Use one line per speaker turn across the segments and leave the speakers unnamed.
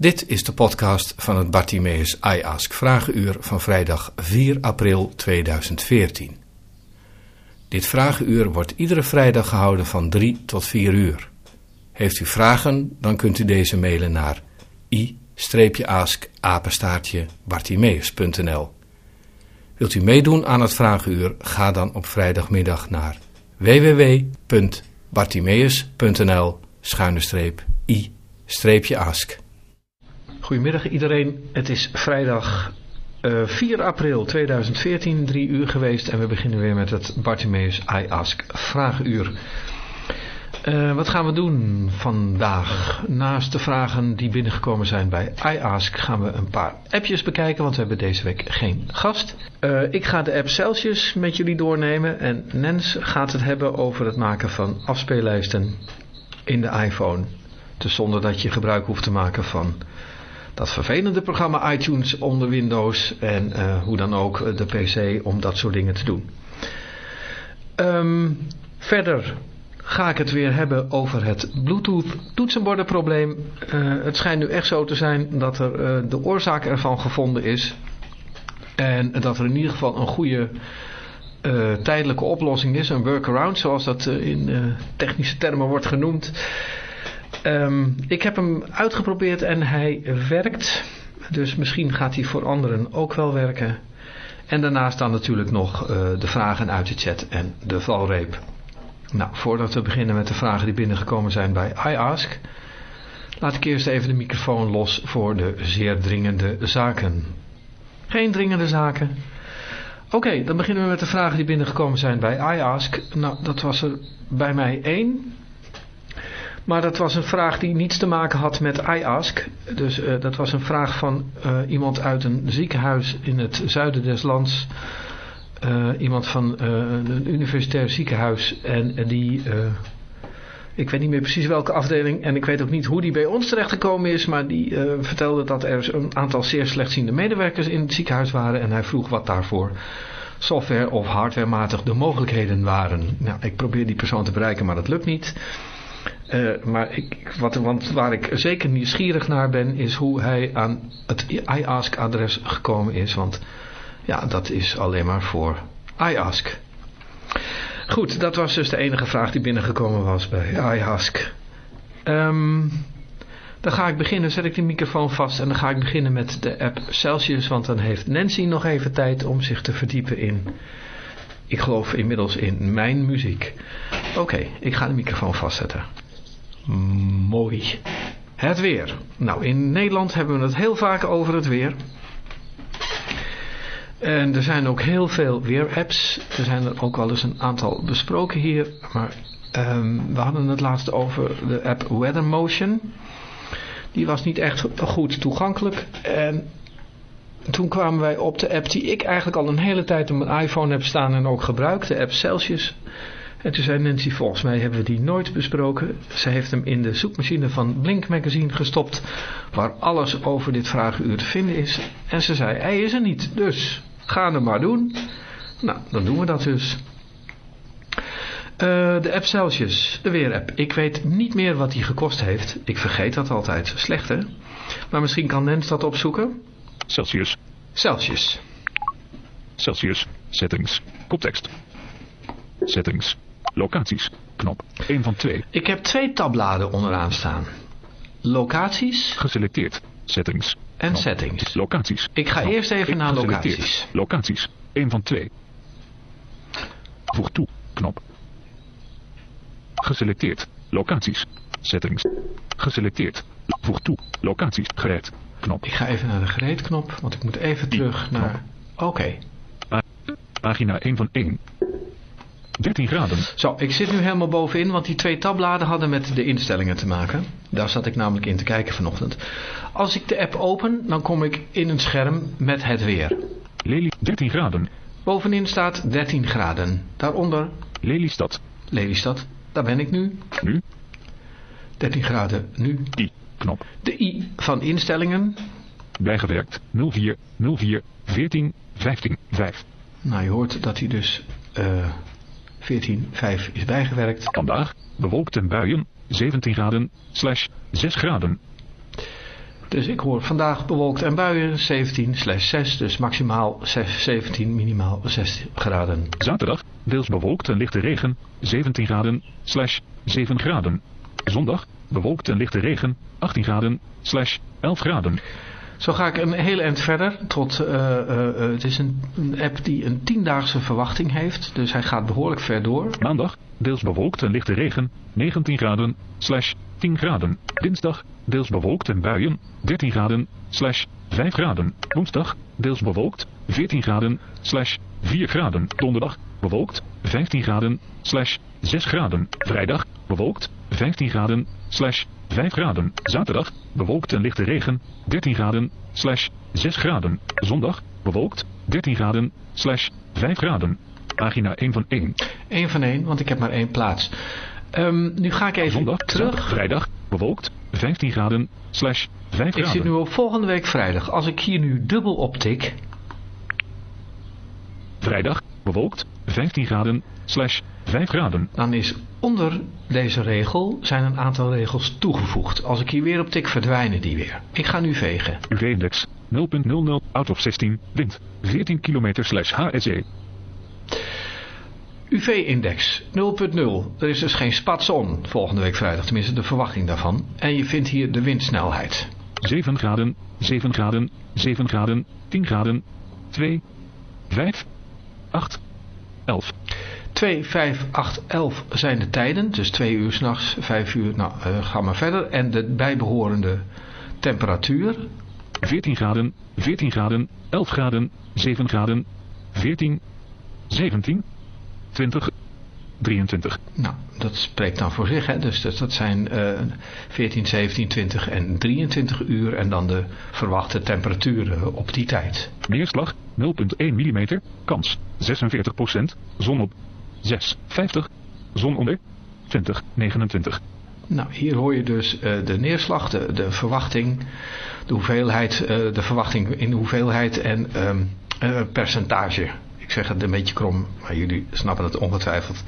Dit is de podcast van het Bartimeus I Ask Vragenuur van vrijdag 4 april 2014. Dit vragenuur wordt iedere vrijdag gehouden van 3 tot 4 uur. Heeft u vragen, dan kunt u deze mailen naar i-ask-bartimeus.nl Wilt u meedoen aan het vragenuur, ga dan op vrijdagmiddag naar www.bartimeus.nl i-ask.
Goedemiddag iedereen, het is vrijdag uh, 4 april 2014, 3 uur geweest en we beginnen weer met het Bartimeus I Ask Vraaguur. Uh, wat gaan we doen vandaag? Naast de vragen die binnengekomen zijn bij iAsk gaan we een paar appjes bekijken, want we hebben deze week geen gast. Uh, ik ga de app Celsius met jullie doornemen en Nens gaat het hebben over het maken van afspeellijsten in de iPhone. Dus zonder dat je gebruik hoeft te maken van dat vervelende programma iTunes onder Windows en uh, hoe dan ook de PC om dat soort dingen te doen. Um, verder ga ik het weer hebben over het Bluetooth toetsenbordenprobleem. Uh, het schijnt nu echt zo te zijn dat er de oorzaak ervan gevonden is. En dat er in ieder geval een goede tijdelijke oplossing is. Een workaround zoals dat in technische termen wordt genoemd. Um, ik heb hem uitgeprobeerd en hij werkt. Dus misschien gaat hij voor anderen ook wel werken. En daarnaast dan natuurlijk nog de vragen uit de chat en de valreep. Nou, voordat we beginnen met de vragen die binnengekomen zijn bij iAsk, laat ik eerst even de microfoon los voor de zeer dringende zaken. Geen dringende zaken? Oké, dan beginnen we met de vragen die binnengekomen zijn bij iAsk. Nou, dat was er bij mij één. Maar dat was een vraag die niets te maken had met iAsk. Dus uh, dat was een vraag van uh, iemand uit een ziekenhuis in het zuiden des lands... Uh, iemand van een universitair ziekenhuis en, die, ik weet niet meer precies welke afdeling en ik weet ook niet hoe die bij ons terechtgekomen is, maar die vertelde dat er een aantal zeer slechtziende medewerkers in het ziekenhuis waren en hij vroeg wat daarvoor software of hardwarematig de mogelijkheden waren. Nou, ik probeer die persoon te bereiken, maar dat lukt niet. Maar ik, wat, want waar ik zeker nieuwsgierig naar ben, is hoe hij aan het iAsk-adres gekomen is, want... Ja, dat is alleen maar voor iAsk. Goed, dat was dus de enige vraag die binnengekomen was bij iAsk. Um, dan ga ik beginnen, zet ik de microfoon vast en dan ga ik beginnen met de app Celsius, want dan heeft Nancy nog even tijd om zich te verdiepen in, ik geloof inmiddels in mijn muziek. Oké, ik ga de microfoon vastzetten. Mooi. Het weer. Nou, in Nederland hebben we het heel vaak over het weer. En er zijn ook heel veel weerapps. Er zijn er ook al eens een aantal besproken hier. Maar um, we hadden het laatst over de app Weathermotion. Die was niet echt goed toegankelijk. En toen kwamen wij op de app die ik eigenlijk al een hele tijd op mijn iPhone heb staan en ook gebruik. De app Celsius. En toen zei Nancy, volgens mij hebben we die nooit besproken. Ze heeft hem in de zoekmachine van Blink Magazine gestopt. Waar alles over dit vragenuur te vinden is. En ze zei, hij is er niet. Dus Ga het maar doen. Nou, dan doen we dat dus. Uh, de app Celsius, de weerapp. Ik weet niet meer wat die gekost heeft. Ik vergeet dat altijd. Slecht hè? Maar misschien kan Nens dat opzoeken.
Celsius.
Celsius.
Celsius. Settings. Koptekst. Settings. Locaties. Knop. 1 van 2.
Ik heb twee tabbladen onderaan staan. Locaties.
Geselecteerd. Settings.
En knop. settings.
Locaties.
Ik ga knop. eerst even naar locaties.
Locaties. 1 van 2. Voeg toe. Knop. Geselecteerd. Locaties. Settings. Geselecteerd. Voeg toe. Locaties. Gereed. Knop.
Ik ga even naar de gereed knop, want ik moet even terug naar... Oké. Okay.
Pagina 1 van 1. 13 graden.
Zo, ik zit nu helemaal bovenin, want die twee tabbladen hadden met de instellingen te maken. Daar zat ik namelijk in te kijken vanochtend. Als ik de app open, dan kom ik in een scherm met het weer.
Lely, 13 graden.
Bovenin staat 13 graden. Daaronder...
Lelystad.
Lelystad, daar ben ik nu.
Nu?
13 graden, nu.
I, knop.
De I van instellingen.
Bijgewerkt, 04, 04, 14, 15, 5.
Nou, je hoort dat hij dus... Uh, 14.5 is bijgewerkt.
Vandaag, bewolkt en buien, 17 graden, slash 6 graden.
Dus ik hoor vandaag bewolkt en buien 17 slash 6, dus maximaal 6, 17, minimaal 16 graden.
Zaterdag, deels bewolkt en lichte regen, 17 graden, slash 7 graden. Zondag, bewolkt en lichte regen, 18 graden, slash 11 graden.
Zo ga ik een hele eind verder. Tot, uh, uh, het is een, een, app die een tiendaagse verwachting heeft. Dus hij gaat behoorlijk ver door.
Maandag, deels bewolkt en lichte regen, 19 graden, slash 10 graden. Dinsdag, deels bewolkt en buien, 13 graden, slash 5 graden. Woensdag, deels bewolkt, 14 graden, slash 4 graden. Donderdag, bewolkt, 15 graden, slash 6 graden. Vrijdag, bewolkt, 15 graden, slash 5 graden. Zaterdag, bewolkt en lichte regen, 13 graden, slash 6 graden. Zondag, bewolkt, 13 graden, slash 5 graden. Pagina 1 van 1.
1 van 1, want ik heb maar één plaats. Um, nu ga ik even
Zondag,
terug.
vrijdag, bewolkt, 15 graden, slash 5
Ik
graden.
zit nu op volgende week vrijdag. Als ik hier nu dubbel optik,
Vrijdag, bewolkt, 15 graden, slash 5 graden.
dan is onder deze regel zijn een aantal regels toegevoegd. Als ik hier weer op tik, verdwijnen die weer. Ik ga nu vegen.
UV-index 0.00, out of 16, wind 14 km slash HSE.
UV-index 0.0. Er is dus geen spatson volgende week vrijdag, tenminste de verwachting daarvan. En je vindt hier de windsnelheid.
7 graden, 7 graden, 7 graden, 10 graden, 2, 5, 8, 11.
2, 5, 8, 11 zijn de tijden. Dus 2 uur s'nachts, 5 uur, nou uh, ga maar verder. En de bijbehorende temperatuur.
14 graden, 14 graden, 11 graden, 7 graden, 14, 17, 20, 23.
Nou, dat spreekt dan voor zich. Hè? Dus dat, dat zijn uh, 14, 17, 20 en 23 uur. En dan de verwachte temperaturen op die tijd.
Neerslag 0.1 mm, kans 46%, zon op 6, 50, zon onder 20, 29.
Nou, hier hoor je dus uh, de neerslag, de, verwachting, de hoeveelheid, uh, de verwachting in de hoeveelheid en um, uh, percentage. Ik zeg het een beetje krom, maar jullie snappen het ongetwijfeld.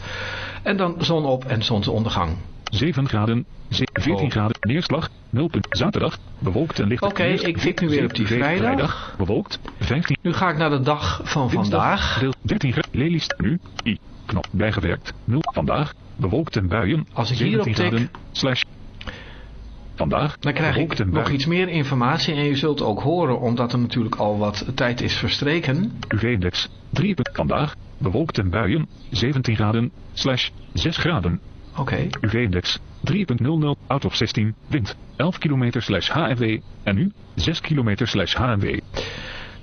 En dan zon op en zonsondergang.
7 graden, 14 oh. graden, neerslag, 0. Zaterdag, bewolkt en licht.
Oké, okay, ik zit nu weer op die vrijdag.
vrijdag. Bewolkt, 15.
Nu ga ik naar de dag van vandaag.
Deel 13 graden, nu, i, knop, bijgewerkt, 0. Vandaag, bewolkt en buien,
Als ik
17
hierop tik,
graden, slash. Vandaag,
dan krijg ik nog iets meer informatie en je zult ook horen, omdat er natuurlijk al wat tijd is verstreken.
UV-index 3. Vandaag, bewolkt en buien, 17 graden, slash 6 graden.
Oké. Okay.
UV-index 3.00, out of 16, wind 11 km slash HMW en nu 6 km slash HMW.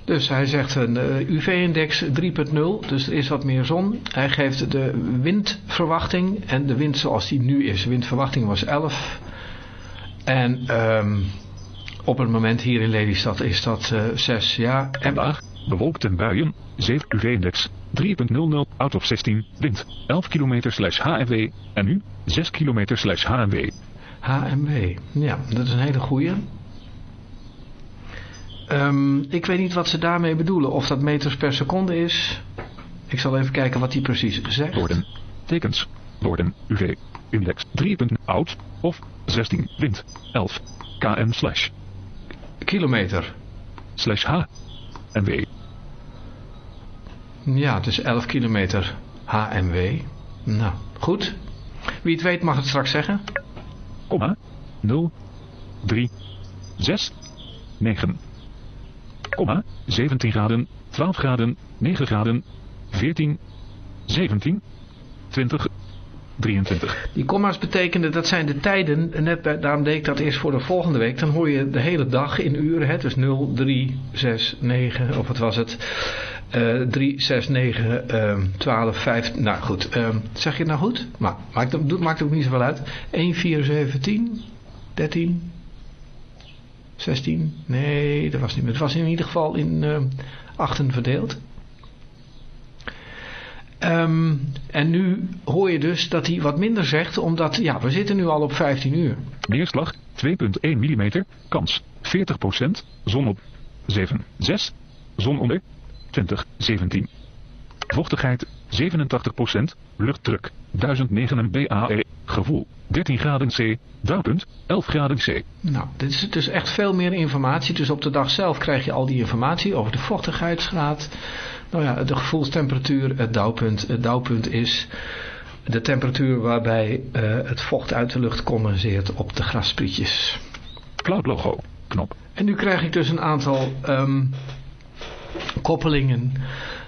Dus hij zegt een uh, UV-index 3.0, dus er is wat meer zon. Hij geeft de windverwachting en de wind zoals die nu is. De windverwachting was 11. En um, op het moment hier in Lelystad is dat uh, 6, ja. En
Vandaag, bewolkt en buien, 7 UV-index 3.00, out of 16, wind 11 km slash HMW en nu 6 km slash HMW.
HMW, ja, dat is een hele goeie. Um, ik weet niet wat ze daarmee bedoelen. Of dat meters per seconde is. Ik zal even kijken wat die precies zegt.
Woorden, tekens, woorden, UV, index 3. Oud of 16, wind 11, km slash.
Kilometer.
Slash H en W.
Ja, het is 11 kilometer HMW. Nou, goed. Wie het weet mag het straks zeggen.
Komma, 0, 3, 6, 9. Komma, 17 graden, 12 graden, 9 graden, 14, 17, 20, 23.
Die komma's betekenen, dat zijn de tijden, net bij, daarom deed ik dat eerst voor de volgende week. Dan hoor je de hele dag in uren, hè, dus 0, 3, 6, 9, of wat was het? Uh, 3, 6, 9, uh, 12, 5, nou goed. Uh, zeg je het nou goed? Maar maakt, maakt ook niet zoveel uit. 1, 4, 7, 10, 13, 16, nee, dat was niet meer. Het was in ieder geval in uh, achten verdeeld. Um, en nu hoor je dus dat hij wat minder zegt, omdat ja, we zitten nu al op 15 uur.
Neerslag 2,1 mm, kans 40%, zon op 7, 6, zon onder 20, 17. Vochtigheid 87%, luchtdruk, 1009 BAE, gevoel, 13 graden C, dauwpunt, 11 graden C.
Nou, dit is dus echt veel meer informatie. Dus op de dag zelf krijg je al die informatie over de vochtigheidsgraad. Nou ja, de gevoelstemperatuur, het dauwpunt. Het dauwpunt is de temperatuur waarbij uh, het vocht uit de lucht condenseert op de grassprietjes.
Cloud logo, knop.
En nu krijg ik dus een aantal um, koppelingen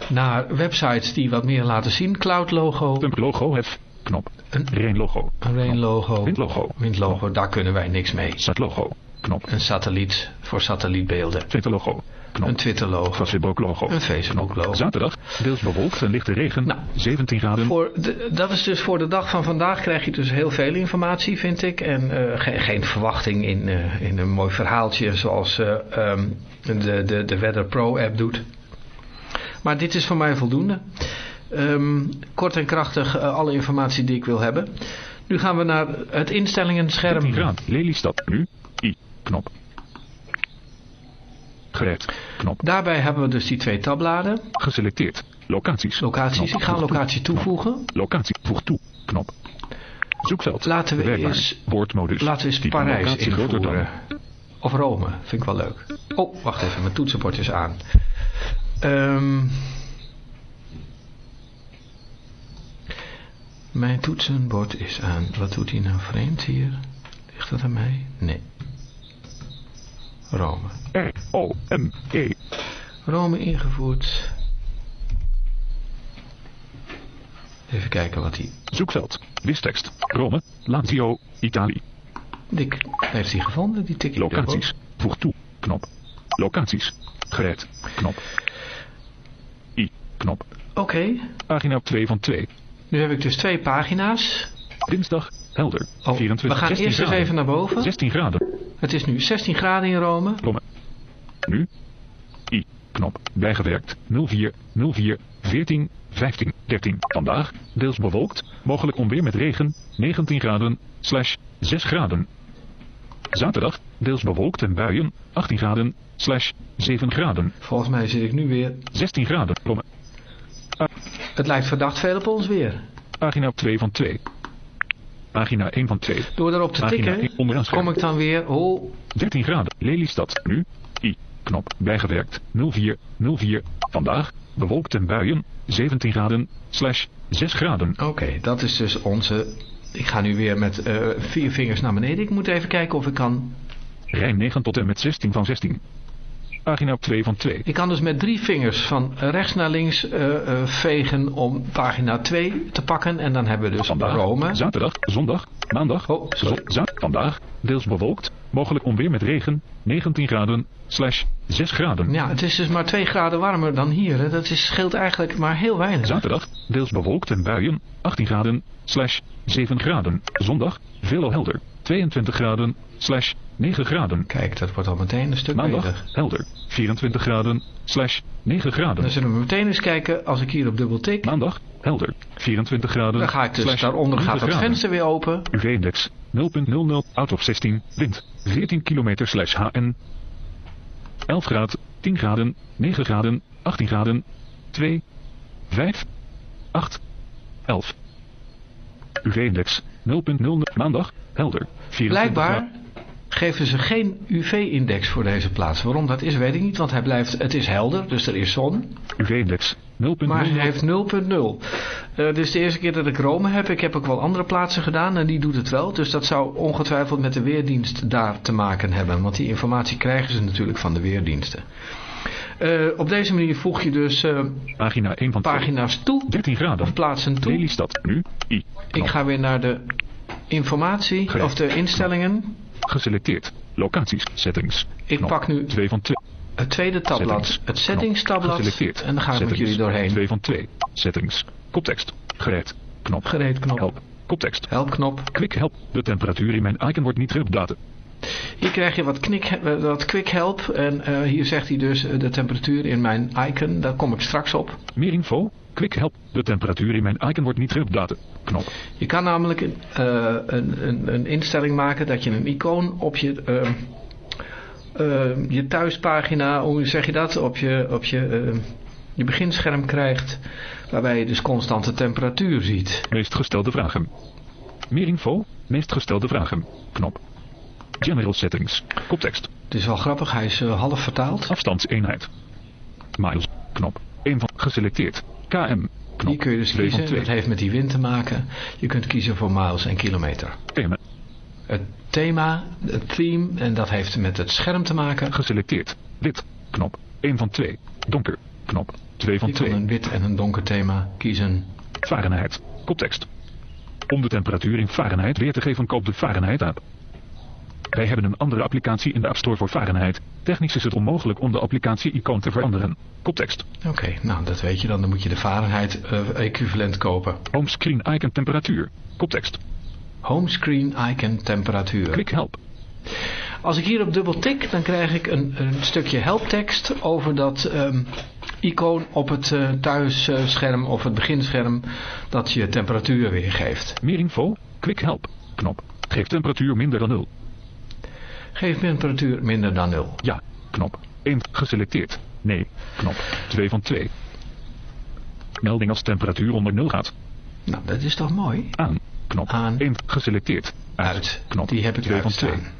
naar websites die wat meer laten zien. Cloud logo.
Temp logo, hef, knop. Een rain logo.
Een rain logo.
Wind logo.
Wind logo, daar kunnen wij niks mee.
Sat logo, knop.
Een satelliet voor satellietbeelden.
Twitter logo. Knop.
Een Twitter logo.
Facebook logo.
Een Facebook logo.
Zaterdag, deels bewolkt en lichte regen,
nou,
17 graden.
Voor de, dat is dus voor de dag van vandaag krijg je dus heel veel informatie vind ik. En uh, geen, geen verwachting in, uh, in een mooi verhaaltje zoals uh, um, de, de, de Weather Pro app doet. Maar dit is voor mij voldoende. Um, kort en krachtig alle informatie die ik wil hebben. Nu gaan we naar het instellingen scherm.
13 graden, Lelystad, nu, I, knop. Gereed. Knop.
Daarbij hebben we dus die twee tabbladen.
Geselecteerd. Locaties.
Locaties.
Knop.
Ik ga een locatie toevoegen.
Locatie. Voeg toe. Knop. Zoekveld.
Laten we
Werkbaar.
eens,
Woordmodus.
laten we eens
Type
Parijs invoeren.
Rotterdam.
Of Rome. Vind ik wel leuk. Oh, wacht even. Mijn toetsenbord is aan. Um, mijn toetsenbord is aan. Wat doet hij nou vreemd hier? Ligt dat aan mij? Nee. Rome.
R-O-M-E.
Rome ingevoerd. Even kijken wat hij...
Zoekveld. Wistekst. Rome. Lazio. Italië.
Dik heeft hij gevonden, die tik ik
Locaties. Voeg toe. Knop. Locaties. Gereed. Knop. I. Knop.
Oké, okay.
Pagina 2 van 2.
nu heb ik dus twee pagina's.
Dinsdag. Helder.
Oh,
24.
we gaan
16
eerst eens even naar boven.
16 graden.
Het is nu 16 graden in Rome.
Rome. Nu. I. Knop. Bijgewerkt. 04. 04. 14. 15. 13. Vandaag. Deels bewolkt. Mogelijk onweer met regen. 19 graden. Slash 6 graden. Zaterdag. Deels bewolkt en buien. 18 graden. Slash 7 graden.
Volgens mij zit ik nu weer...
16 graden. Rome.
Het lijkt verdacht veel op ons weer.
Pagina 2 van 2. Pagina 1 van 2.
Door erop te
Pagina
tikken,
1 onderaan scherm.
kom ik dan weer... Oh,
13 graden. Lelystad. Nu. I. Knop. Bijgewerkt. 04. 04. Vandaag. Bewolkt en buien. 17 graden. Slash 6 graden.
oké, dat is dus onze... Ik ga nu weer met eh, vier vingers naar beneden. Ik moet even kijken of ik kan...
Rijn 9 tot en met 16 van 16. Pagina 2 van 2.
Ik kan dus met drie vingers van rechts naar links eh, eh, vegen om pagina 2 te pakken. En dan hebben we dus
Vandaag.
Rome.
Zaterdag. Zondag. Maandag.
Oh,
vandaag. Deels bewolkt. Mogelijk onweer met regen. 19 graden. Slash 6 graden.
Ja, het is dus maar 2 graden warmer dan hier. Hè. Dat is, scheelt eigenlijk maar heel weinig.
Zaterdag. Deels bewolkt en buien. 18 graden. Slash 7 graden. Zondag. Veelal helder. 22 graden. Slash 9 graden.
Kijk, dat wordt al meteen een stuk
Maandag.
beter.
Helder. 24 graden. Slash 9 graden.
Dan zullen we meteen eens kijken, als ik hier op dubbel tik,
Maandag. Helder. 24 graden.
dan ga ik dus,
slash
daaronder
9
gaat het venster weer open.
UV-index 0.00, out of 16, wind 14 km slash HN. 11 graden, 10 graden, 9 graden, 18 graden, 2, 5, 8, 11. UV-index 0.00, maandag, helder. 24
Blijkbaar. Geven ze geen UV-index voor deze plaats. Waarom dat is, weet ik niet, want hij blijft, het is helder, dus er is zon.
UV-index 0.00,
Maar hij heeft 0.0. Eh, dit is de eerste keer dat ik Rome heb. Ik heb ook wel andere plaatsen gedaan en die doet het wel. Dus dat zou ongetwijfeld met de Weerdienst daar te maken hebben. Want die informatie krijgen ze natuurlijk van de Weerdiensten. Eh, op deze manier voeg je dus eh,
pagina 1 van 2,
pagina's toe
13
of
graden.
plaatsen toe.
Lelystad, nu, I,
Ik ga weer naar de informatie of de instellingen.
Geselecteerd, locaties, settings.
Ik
Knop.
pak nu
2 van 2.
het tweede tabblad,
Settings.
het settings tabblad.
Geselecteerd.
En dan ga ik met jullie doorheen.
2 van 2. Settings. Koptekst. Gereed. Knop.
Gereed knop.
Help. Koptekst.
Helpknop.
Quick help. De temperatuur in mijn icon wordt niet geüpdate.
Hier krijg je wat, knik, wat quick help. En eh, hier zegt hij dus eh, de temperatuur in mijn icon. Daar kom ik straks op.
Meer info. Quick help. De temperatuur in mijn icon wordt niet geüpdate. Knop.
Je kan namelijk een, eh, een, een, een instelling maken dat je een icoon op je, ehm, ehm, je thuispagina, hoe zeg je dat, op je, op je, ehm, je beginscherm krijgt waarbij je dus constante temperatuur ziet.
Meest gestelde vragen. Meer info. Meest gestelde vragen. Knop. General settings. Koptekst.
Het is wel grappig, hij is uh, half vertaald.
Afstandseenheid. Miles. Knop. 1 van geselecteerd. KM. Knop.
Die kun je dus kiezen. Dat heeft met die wind te maken. Je kunt kiezen voor miles en kilometer.
Thema.
Het thema, het theme, en dat heeft met het scherm te maken.
Geselecteerd. Wit. Knop. 1 van 2. Donker. Knop. 2 van
Je kan
2.
een wit en een donker thema kiezen.
Fahrenheit. Koptekst. Om de temperatuur in Fahrenheit weer te geven, koop de Fahrenheit app. Wij hebben een andere applicatie in de App Store voor Fahrenheit. Technisch is het onmogelijk om de applicatie-icoon te veranderen. Koptekst.
Oké, nou dat weet je dan. Dan moet je de Fahrenheit eh, equivalent kopen.
Homescreen icon temperatuur. Koptekst.
Homescreen icon temperatuur.
Klik help.
Als ik hierop dubbel tik, dan krijg ik een, een stukje helptekst over dat ehm, icoon op het eh, thuisscherm of het beginscherm dat je temperatuur weergeeft.
Meer info. Klik help. Knop. Geef temperatuur minder dan 0.
Geef temperatuur minder dan 0.
Ja. Knop. 1 geselecteerd. Nee. Knop. 2 van 2. Melding als temperatuur onder 0 gaat.
Nou, dat is toch mooi?
Aan. Knop.
Aan.
1 geselecteerd. Uit.
Uit.
Knop.
Die heb ik
2 van 2.
uitstaan.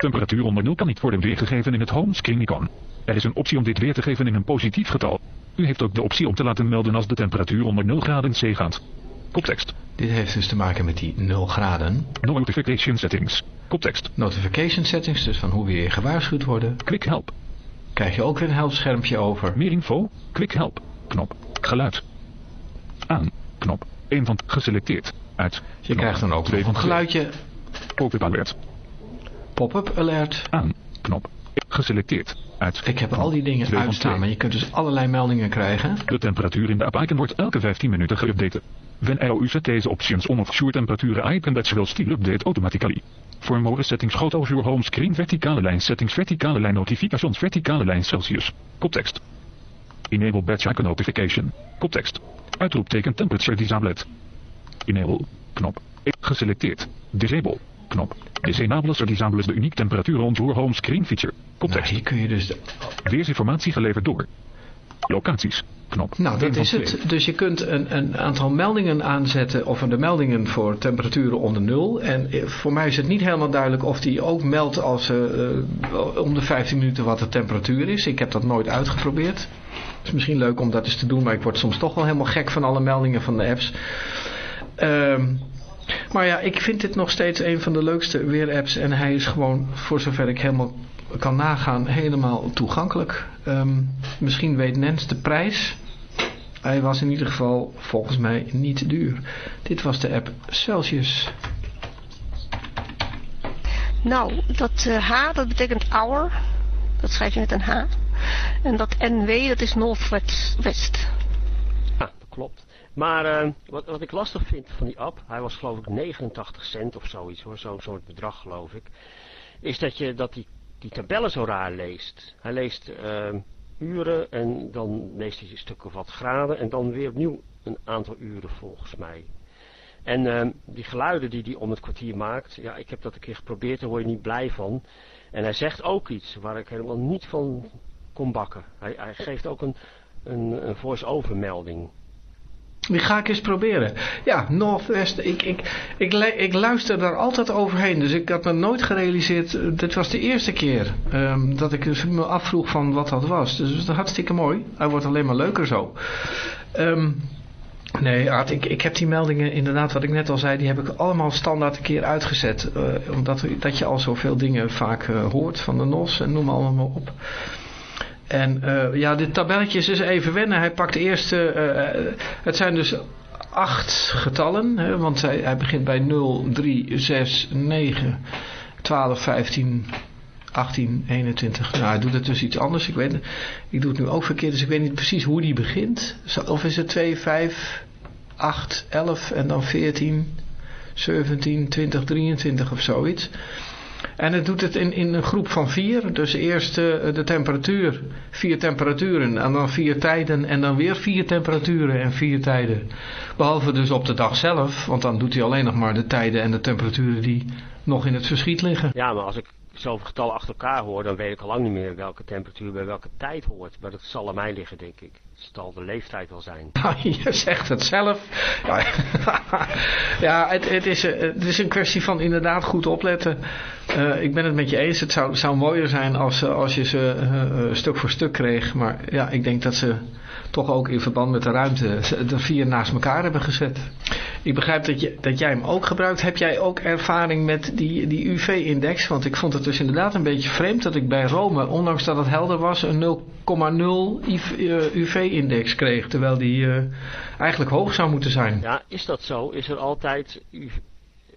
Temperatuur onder 0 kan niet worden weergegeven in het homescreen icon. Er is een optie om dit weer te geven in een positief getal. U heeft ook de optie om te laten melden als de temperatuur onder 0 graden C gaat. Koptekst.
Dit heeft dus te maken met die 0 graden.
Notification settings. Koptekst.
Notification settings, dus van hoe we weer gewaarschuwd worden.
Klik help.
Krijg je ook weer een helpschermpje over.
Meer info. Klik help. Knop. Geluid. Aan. Knop. 1 van geselecteerd. Uit.
Je krijgt dan ook nog
van
een geluidje.
Pop-up alert.
Pop-up alert.
Aan. Knop. Geselecteerd. Uit.
Ik heb al die dingen uitstaan, maar je kunt dus allerlei meldingen krijgen.
De temperatuur in de app-icon wordt elke 15 minuten geüpdate. When you set these options on of sure temperaturen icon that will still update automatically. For more settings go to your home screen verticale lijn settings verticale lijn notifications verticale lijn Celsius. Koptekst. Enable batch icon notification. Koptekst. Uitroepteken temperature disabled. Enable. Knop. E- Geselecteerd. Disable. Knop. Disable or disable de uniek temperatuur on your home screen feature.
Nou,
Koptekst.
hier kun je dus... de-
Weersinformatie geleverd door. Locaties. Knop.
Nou, dat is het. Dus je kunt een, een aantal meldingen aanzetten, of de meldingen voor temperaturen onder nul. En eh, voor mij is het niet helemaal duidelijk of die ook meldt als eh, eh, om de 15 minuten wat de temperatuur is. Ik heb dat nooit uitgeprobeerd. Het is misschien leuk om dat eens te doen, maar ik word soms toch wel helemaal gek van alle meldingen van de apps. Ehm, maar ja, ik vind dit nog steeds een van de leukste weerapps. En hij is gewoon, voor zover ik helemaal kan nagaan, helemaal toegankelijk. Ehm, misschien weet Nens de prijs. Hij was in ieder geval volgens mij niet duur. Dit was de app Celsius.
Nou, dat eh, H, dat betekent hour. Dat schrijf je met een H. En dat NW, dat is Northwest. West.
Ja, dat klopt. Maar eh, wat, wat ik lastig vind van die app, hij was geloof ik 89 cent of zoiets hoor, zo'n soort bedrag geloof ik. Is dat je dat die, die tabellen zo raar leest. Hij leest eh, uren en dan leest hij een stuk of wat graden en dan weer opnieuw een aantal uren volgens mij. En eh, die geluiden die hij om het kwartier maakt, ja ik heb dat een keer geprobeerd, daar word je niet blij van. En hij zegt ook iets waar ik helemaal niet van kon bakken. Hij, hij geeft ook een, een, een voice-over melding.
Die ga ik eens proberen. Ja, Northwest. Ik, ik, ik, ik luister daar altijd overheen. Dus ik had me nooit gerealiseerd. eh, Dit was de eerste keer ehm, dat ik dus me afvroeg van wat dat was. Dus dat is hartstikke mooi. Hij wordt alleen maar leuker zo. Ehm, nee, Aart, ik, ik heb die meldingen inderdaad, wat ik net al zei, die heb ik allemaal standaard een keer uitgezet. eh, omdat dat je al zoveel dingen vaak eh, hoort van de NOS en noem allemaal maar op. En eh, ja, dit tabelletje is even wennen. Hij pakt eerst, eh, eh, het zijn dus acht getallen. Hè, want hij, begint bij 0, 3, 6, 9, 12, 15, 18, 21. Nou, hij doet het dus iets anders. Ik, weet, ik doe het nu ook verkeerd, dus ik weet niet precies hoe die begint. Of is het 2, 5, 8, 11 en dan 14, 17, 20, 23 of zoiets. En het doet het in, in een groep van vier. Dus eerst eh, de temperatuur, vier temperaturen en dan vier tijden en dan weer vier temperaturen en vier tijden. Behalve dus op de dag zelf, want dan doet hij alleen nog maar de tijden en de temperaturen die nog in het verschiet liggen.
Ja, maar als ik zoveel getallen achter elkaar hoor, dan weet ik al lang niet meer welke temperatuur bij welke tijd hoort. Maar dat zal aan mij liggen, denk ik. Zal de leeftijd wel zijn.
Nou, je zegt het zelf. Ja, ja het, het, is, eh, het is een kwestie van inderdaad goed opletten. Uh, ik ben het met je eens. Het zou, zou mooier zijn als, als je ze stuk voor stuk kreeg. Maar ja, ik denk dat ze toch ook in verband met de ruimte er vier naast elkaar hebben gezet. Ik begrijp dat, je, dat jij hem ook gebruikt. Heb jij ook ervaring met die, die UV-index? Want ik vond het dus inderdaad een beetje vreemd dat ik bij Rome, ondanks dat het helder was, een 0,0 UV-index kreeg. Terwijl die uh, eigenlijk hoog zou moeten zijn.
Ja, is dat zo? Is er altijd...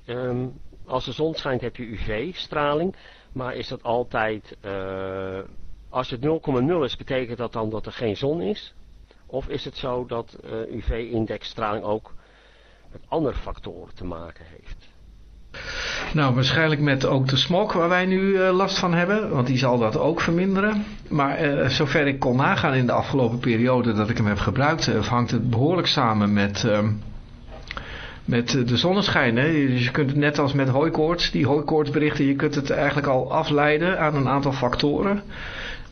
Um, als de zon schijnt heb je UV-straling. Maar is dat altijd... Uh, als het 0,0 is, betekent dat dan dat er geen zon is? Of is het zo dat uh, UV-indexstraling ook met andere factoren te maken heeft?
Nou, waarschijnlijk met ook de smog waar wij nu uh, last van hebben. Want die zal dat ook verminderen. Maar uh, zover ik kon nagaan in de afgelopen periode dat ik hem heb gebruikt... Hangt het behoorlijk samen met, ehm, met de zonneschijn. Hè? Dus je kunt het net als met hooikoorts, die hooikoortsberichten... je kunt het eigenlijk al afleiden aan een aantal factoren...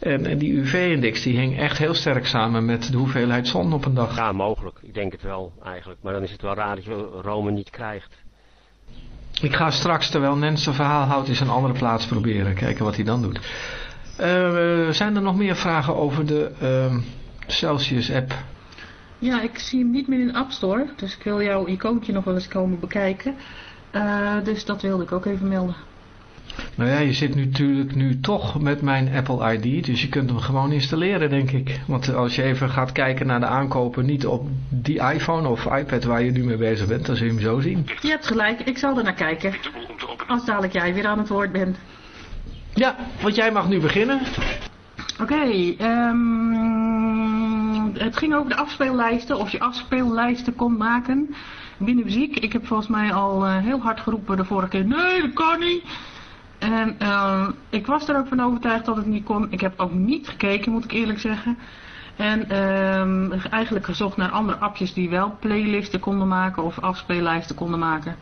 En, en die UV-index die hing echt heel sterk samen met de hoeveelheid zon op een dag.
Ja, mogelijk. Ik denk het wel eigenlijk. Maar dan is het wel raar dat je Rome niet krijgt.
Ik ga straks, terwijl Nens zijn verhaal houdt, eens een andere plaats proberen. Kijken wat hij dan doet. Uh, zijn er nog meer vragen over de uh, Celsius-app?
Ja, ik zie hem niet meer in de App Store. Dus ik wil jouw icoontje nog wel eens komen bekijken. Uh, dus dat wilde ik ook even melden.
Nou ja, je zit nu natuurlijk nu toch met mijn Apple ID, dus je kunt hem gewoon installeren, denk ik. Want als je even gaat kijken naar de aankopen, niet op die iPhone of iPad waar je nu mee bezig bent, dan zul je hem zo zien.
Je hebt gelijk, ik zal er naar kijken. Als dadelijk jij weer aan het woord bent.
Ja, want jij mag nu beginnen.
Oké, okay, um, het ging over de afspeellijsten, of je afspeellijsten kon maken binnen muziek. Ik heb volgens mij al uh, heel hard geroepen de vorige keer, nee dat kan niet. En uh, ik was er ook van overtuigd dat het niet kon. Ik heb ook niet gekeken, moet ik eerlijk zeggen. En uh, eigenlijk gezocht naar andere appjes die wel playlisten konden maken of afspeellijsten konden maken.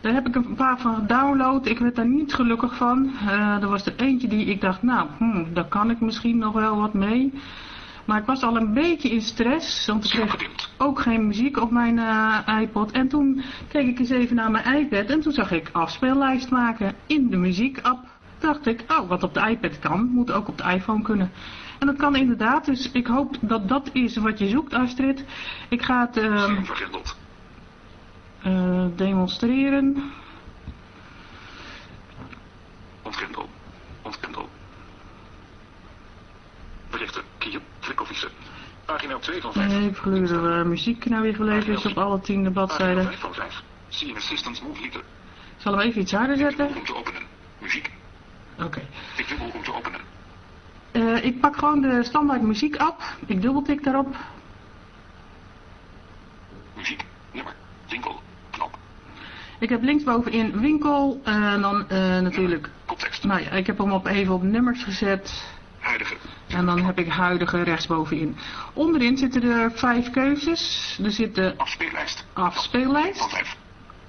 Daar heb ik een paar van gedownload. Ik werd daar niet gelukkig van. Uh, er was er eentje die ik dacht, nou, hmm, daar kan ik misschien nog wel wat mee. Maar ik was al een beetje in stress, want ik kreeg ook geen muziek op mijn uh, iPod. En toen keek ik eens even naar mijn iPad en toen zag ik afspeellijst maken in de muziekapp. dacht ik, oh, wat op de iPad kan, moet ook op de iPhone kunnen. En dat kan inderdaad, dus ik hoop dat dat is wat je zoekt, Astrid. Ik ga het uh, uh, demonstreren.
Ontgrendel. Ontgrendel. Berichten. Kiezen. Klikofficer. Pagina 2 van 5.
Even gelukkig de muziek nou weer gelezen is op alle tiende bladzijden.
Pagina 5 van 5. See an assistance move leader.
Ik zal hem even iets harder zetten.
Muziek.
Oké.
Ik dubbel om te openen.
Uh, ik pak gewoon de standaard muziek app. Ik dubbeltik daarop.
Muziek. Nummer. Winkel. Knop.
Ik heb linksbovenin winkel. En uh, dan uh, natuurlijk...
Context.
Nou ja, ik heb hem op even op nummers gezet. En dan heb ik huidige rechtsbovenin. Onderin zitten er vijf keuzes. Er zit de
afspeellijst.
afspeellijst.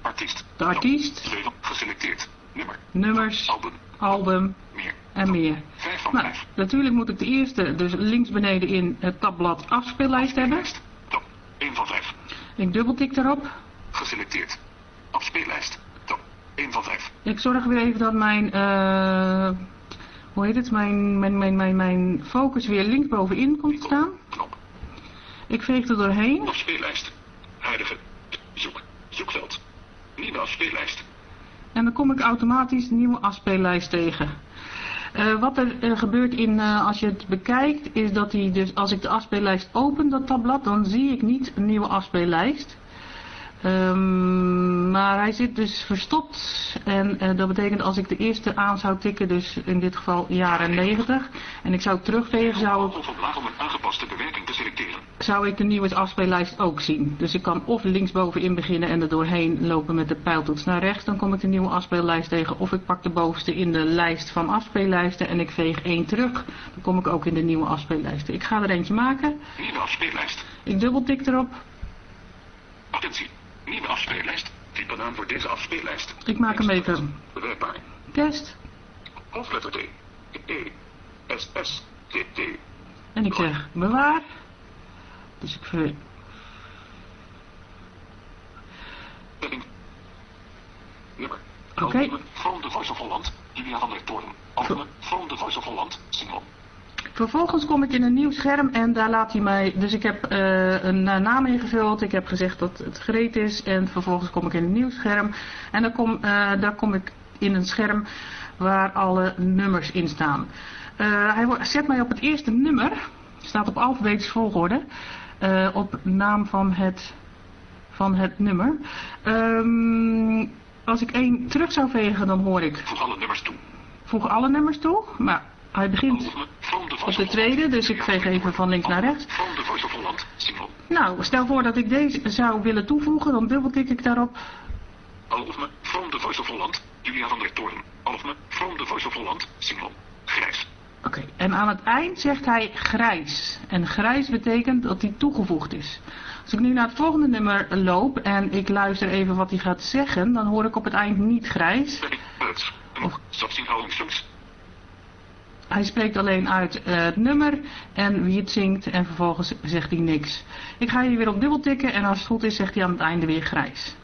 Artiest.
De artiest.
Geselecteerd. Nummer.
Nummers.
Album.
Album.
Meer.
En meer.
Vijf van
Nou,
vijf.
natuurlijk moet ik de eerste, dus links beneden in het tabblad afspeellijst hebben.
Top. 1 van 5.
Ik dubbeltik daarop.
Geselecteerd. Afspeellijst. Top. 1 van 5.
Ik zorg weer even dat mijn, eh, hoe heet het, mijn, mijn, mijn, mijn, mijn focus weer linksbovenin komt te staan.
Knop.
Ik veeg er doorheen.
Afspeellijst. Huidige. Zoek. Zoekveld. Nieuwe afspeellijst.
En dan kom ik automatisch de nieuwe afspeellijst tegen. Uh, wat er uh, gebeurt in, uh, als je het bekijkt, is dat hij dus, als ik de afspeellijst open, dat tabblad, dan zie ik niet een nieuwe afspeellijst. Um, maar hij zit dus verstopt en dat betekent als ik de eerste aan zou tikken, dus in dit geval jaren 90, en ik zou terugvegen, zou ik,
Of op laag om een aangepaste bewerking te selecteren.
zou ik de nieuwe afspeellijst ook zien. Dus ik kan of linksbovenin beginnen en er doorheen lopen met de pijltoets naar rechts. Dan kom ik de nieuwe afspeellijst tegen. Of ik pak de bovenste in de lijst van afspeellijsten en ik veeg één terug. Dan kom ik ook in de nieuwe afspeellijsten. Ik ga er eentje maken.
Nieuwe afspeellijst.
Ik dubbeltik erop.
Attentie. Nieuwe afspeellijst. Typ een naam voor deze afspeellijst.
Ik maak hem even
Bewerkbaar.
test.
hoofdletter D. E. S. S. T. T.
En ik zeg bewaar. Dus ik ver...
Nummer.
Oké.
Albumen From the Voice of Holland. Julia van der Toorn. Albumen From the Voice of Holland. Single.
Vervolgens kom ik in een nieuw scherm en daar laat hij mij... Dus ik heb eh, een eh, naam ingevuld, ik heb gezegd dat het gereed is en vervolgens kom ik in een nieuw scherm. En dan kom, eh, daar kom ik in een scherm waar alle nummers in staan. Hij zet mij op het eerste nummer, staat op alfabetische volgorde, op naam van het, van het nummer. Ehm, als ik één terug zou vegen, dan hoor ik
Voeg alle nummers toe.
voeg alle nummers toe, maar hij begint op de tweede, dus ik veeg even van links naar rechts. Nou, stel voor dat ik deze zou willen toevoegen, dan dubbeltik ik daarop.
Albumen From the Voice of Holland. Julia van der Toorn. Albumen From the Voice of Holland. Single. Grijs.
Oké, en aan het eind zegt hij grijs. En grijs betekent dat hij toegevoegd is. Als ik nu naar het volgende nummer loop en ik luister even wat hij gaat zeggen, dan hoor ik op het eind niet grijs. Of-. Hij spreekt alleen uit eh, het nummer en wie het zingt en vervolgens zegt hij niks. Ik ga hier weer op dubbel tikken en als het goed is zegt hij aan het einde weer grijs.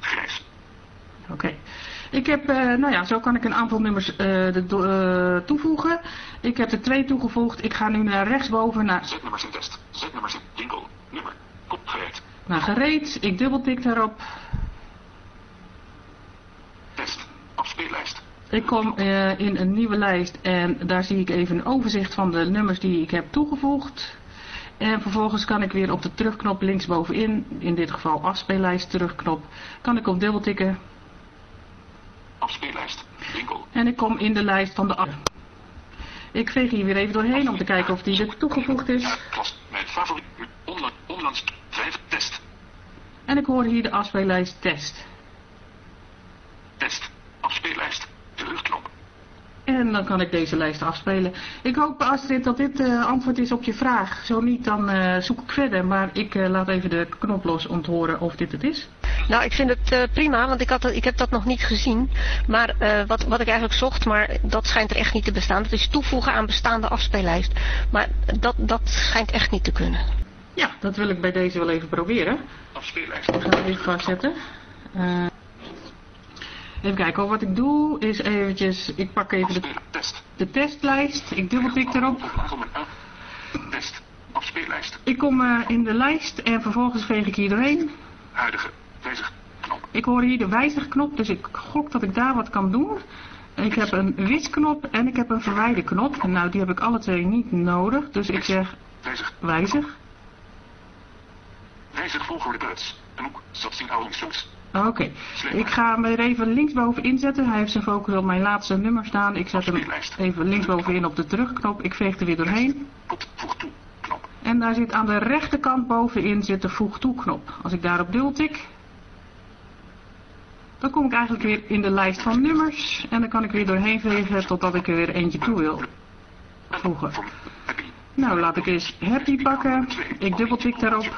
Grijs.
Oké. Ik heb, eh, nou ja, zo kan ik een aantal nummers eh, de, toevoegen. Ik heb er twee toegevoegd. Ik ga nu naar rechtsboven naar,
Zetnummers in test. Zetnummers in jingle. Nummer. Kop gereed.
naar gereed. Ik dubbeltik daarop.
Test. Afspeellijst.
Ik kom eh, in een nieuwe lijst en daar zie ik even een overzicht van de nummers die ik heb toegevoegd. En vervolgens kan ik weer op de terugknop linksbovenin, in dit geval afspeellijst terugknop, kan ik op dubbeltikken
Afspeellijst. Jingle.
en ik kom in de lijst van de af. Ik veeg hier weer even doorheen om te kijken of die er toegevoegd is.
Mijn favoriet. Onlangs. Onlangs. 5. Test.
En ik hoor hier de afspeellijst. Test.
Afspeellijst. Terugknop.
En dan kan ik deze lijst afspelen. Ik hoop Astrid dat dit eh, antwoord is op je vraag. Zo niet dan eh, zoek ik verder. Maar ik eh, laat even de knop los om te horen of dit het is.
Nou, ik vind het eh, prima, want ik, had, ik heb dat nog niet gezien. Maar eh, wat, wat ik eigenlijk zocht, maar dat schijnt er echt niet te bestaan. Dat is toevoegen aan bestaande afspeellijst. Maar dat, dat schijnt echt niet te kunnen.
Ja, dat wil ik bij deze wel even proberen.
Afspeellijst.
Ik ga het even vastzetten. Even kijken hoor. Wat ik doe is eventjes... Ik pak even de, de testlijst. Ik dubbeltik erop.
Test. Afspeellijst.
Ik kom eh, in de lijst en vervolgens veeg ik hier doorheen.
Huidige. Wijzig. Knop.
Ik hoor hier de wijzigknop, dus ik gok dat ik daar wat kan doen. Ik heb een wisknop en ik heb een verwijderknop. Nou, die heb ik alle twee niet nodig, dus ik zeg
Wijzig.
wijzig.
Wijzig volgorde birds. Een hoek. Satsing Howling Songs.
Oké, ik ga hem er even linksboven inzetten. Hij heeft zijn focus op mijn laatste nummer staan. Ik zet hem even linksbovenin op de terugknop. Ik veeg er weer doorheen.
Voeg toe. Knop.
En daar zit aan de rechterkant bovenin zit de voeg toe knop. Als ik daarop dubbeltik, dan kom ik eigenlijk weer in de lijst van nummers. En dan kan ik weer doorheen vegen totdat ik er weer eentje toe wil voegen. Nou, laat ik eens happy pakken. Ik dubbeltik daarop.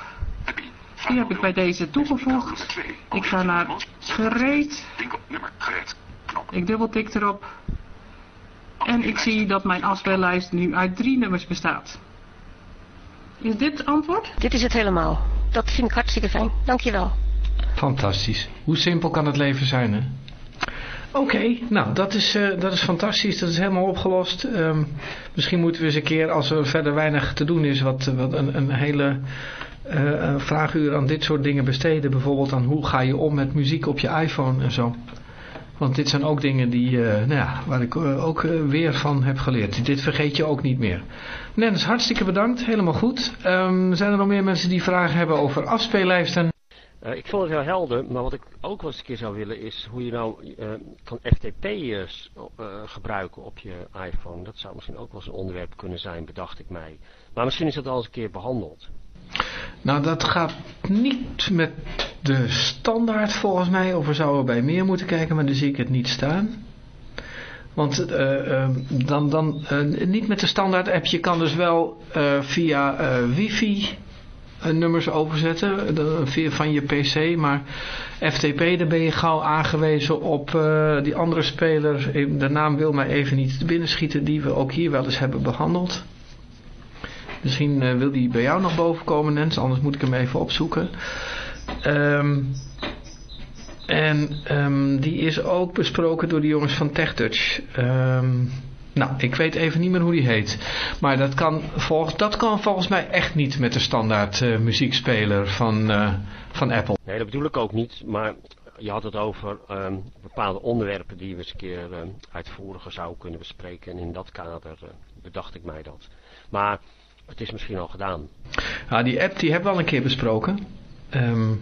Die heb ik bij deze toegevoegd. Ik ga naar gereed. Ik dubbeltik erop. En ik zie dat mijn afspeellijst nu uit drie nummers bestaat. Is dit het antwoord?
Dit is het helemaal. Dat vind ik hartstikke fijn. Dankjewel.
Fantastisch. Hoe simpel kan het leven zijn, hè? Oké, nou, dat is, eh, dat is fantastisch. Dat is helemaal opgelost. Ehm, misschien moeten we eens een keer, als er verder weinig te doen is, wat, wat een, een hele een vraaguur aan dit soort dingen besteden. Bijvoorbeeld aan hoe ga je om met muziek op je iPhone en zo. Want dit zijn ook dingen die, eh, nou ja, waar ik eh, ook eh, weer van heb geleerd. Dit vergeet je ook niet meer. Nens, hartstikke bedankt. Helemaal goed. Ehm, zijn er nog meer mensen die vragen hebben over afspeellijsten?
Eh, ik vond het heel helder, maar wat ik ook wel eens een keer zou willen is hoe je nou eh, kan eh, eh, gebruiken op je iPhone. Dat zou misschien ook wel eens een onderwerp kunnen zijn, bedacht ik mij. Maar misschien is dat al eens een keer behandeld.
Nou, dat gaat niet met de standaard volgens mij. Of we zouden bij meer moeten kijken, maar daar zie ik het niet staan. Want eh, eh, dan, dan eh, niet met de standaard app. Je kan dus wel via wifi nummers overzetten via van je PC, maar FTP, daar ben je gauw aangewezen op die andere speler. De naam wil mij even niet te binnen schieten, die we ook hier wel eens hebben behandeld. Misschien eh, wil die bij jou nog boven komen, Nens, anders moet ik hem even opzoeken. Ehm, en ehm, die is ook besproken door de jongens van TechTouch. Ehm nou, ik weet even niet meer hoe die heet. Maar dat kan, volgens, dat kan volgens mij echt niet met de standaard eh, muziekspeler van, eh, van Apple.
Nee, dat bedoel ik ook niet, maar je had het over bepaalde onderwerpen die we eens een keer ehm, uitvoeriger zouden kunnen bespreken. En in dat kader bedacht ik mij dat. Maar het is misschien al gedaan.
Ja, die app die hebben we al een keer besproken. Ehm,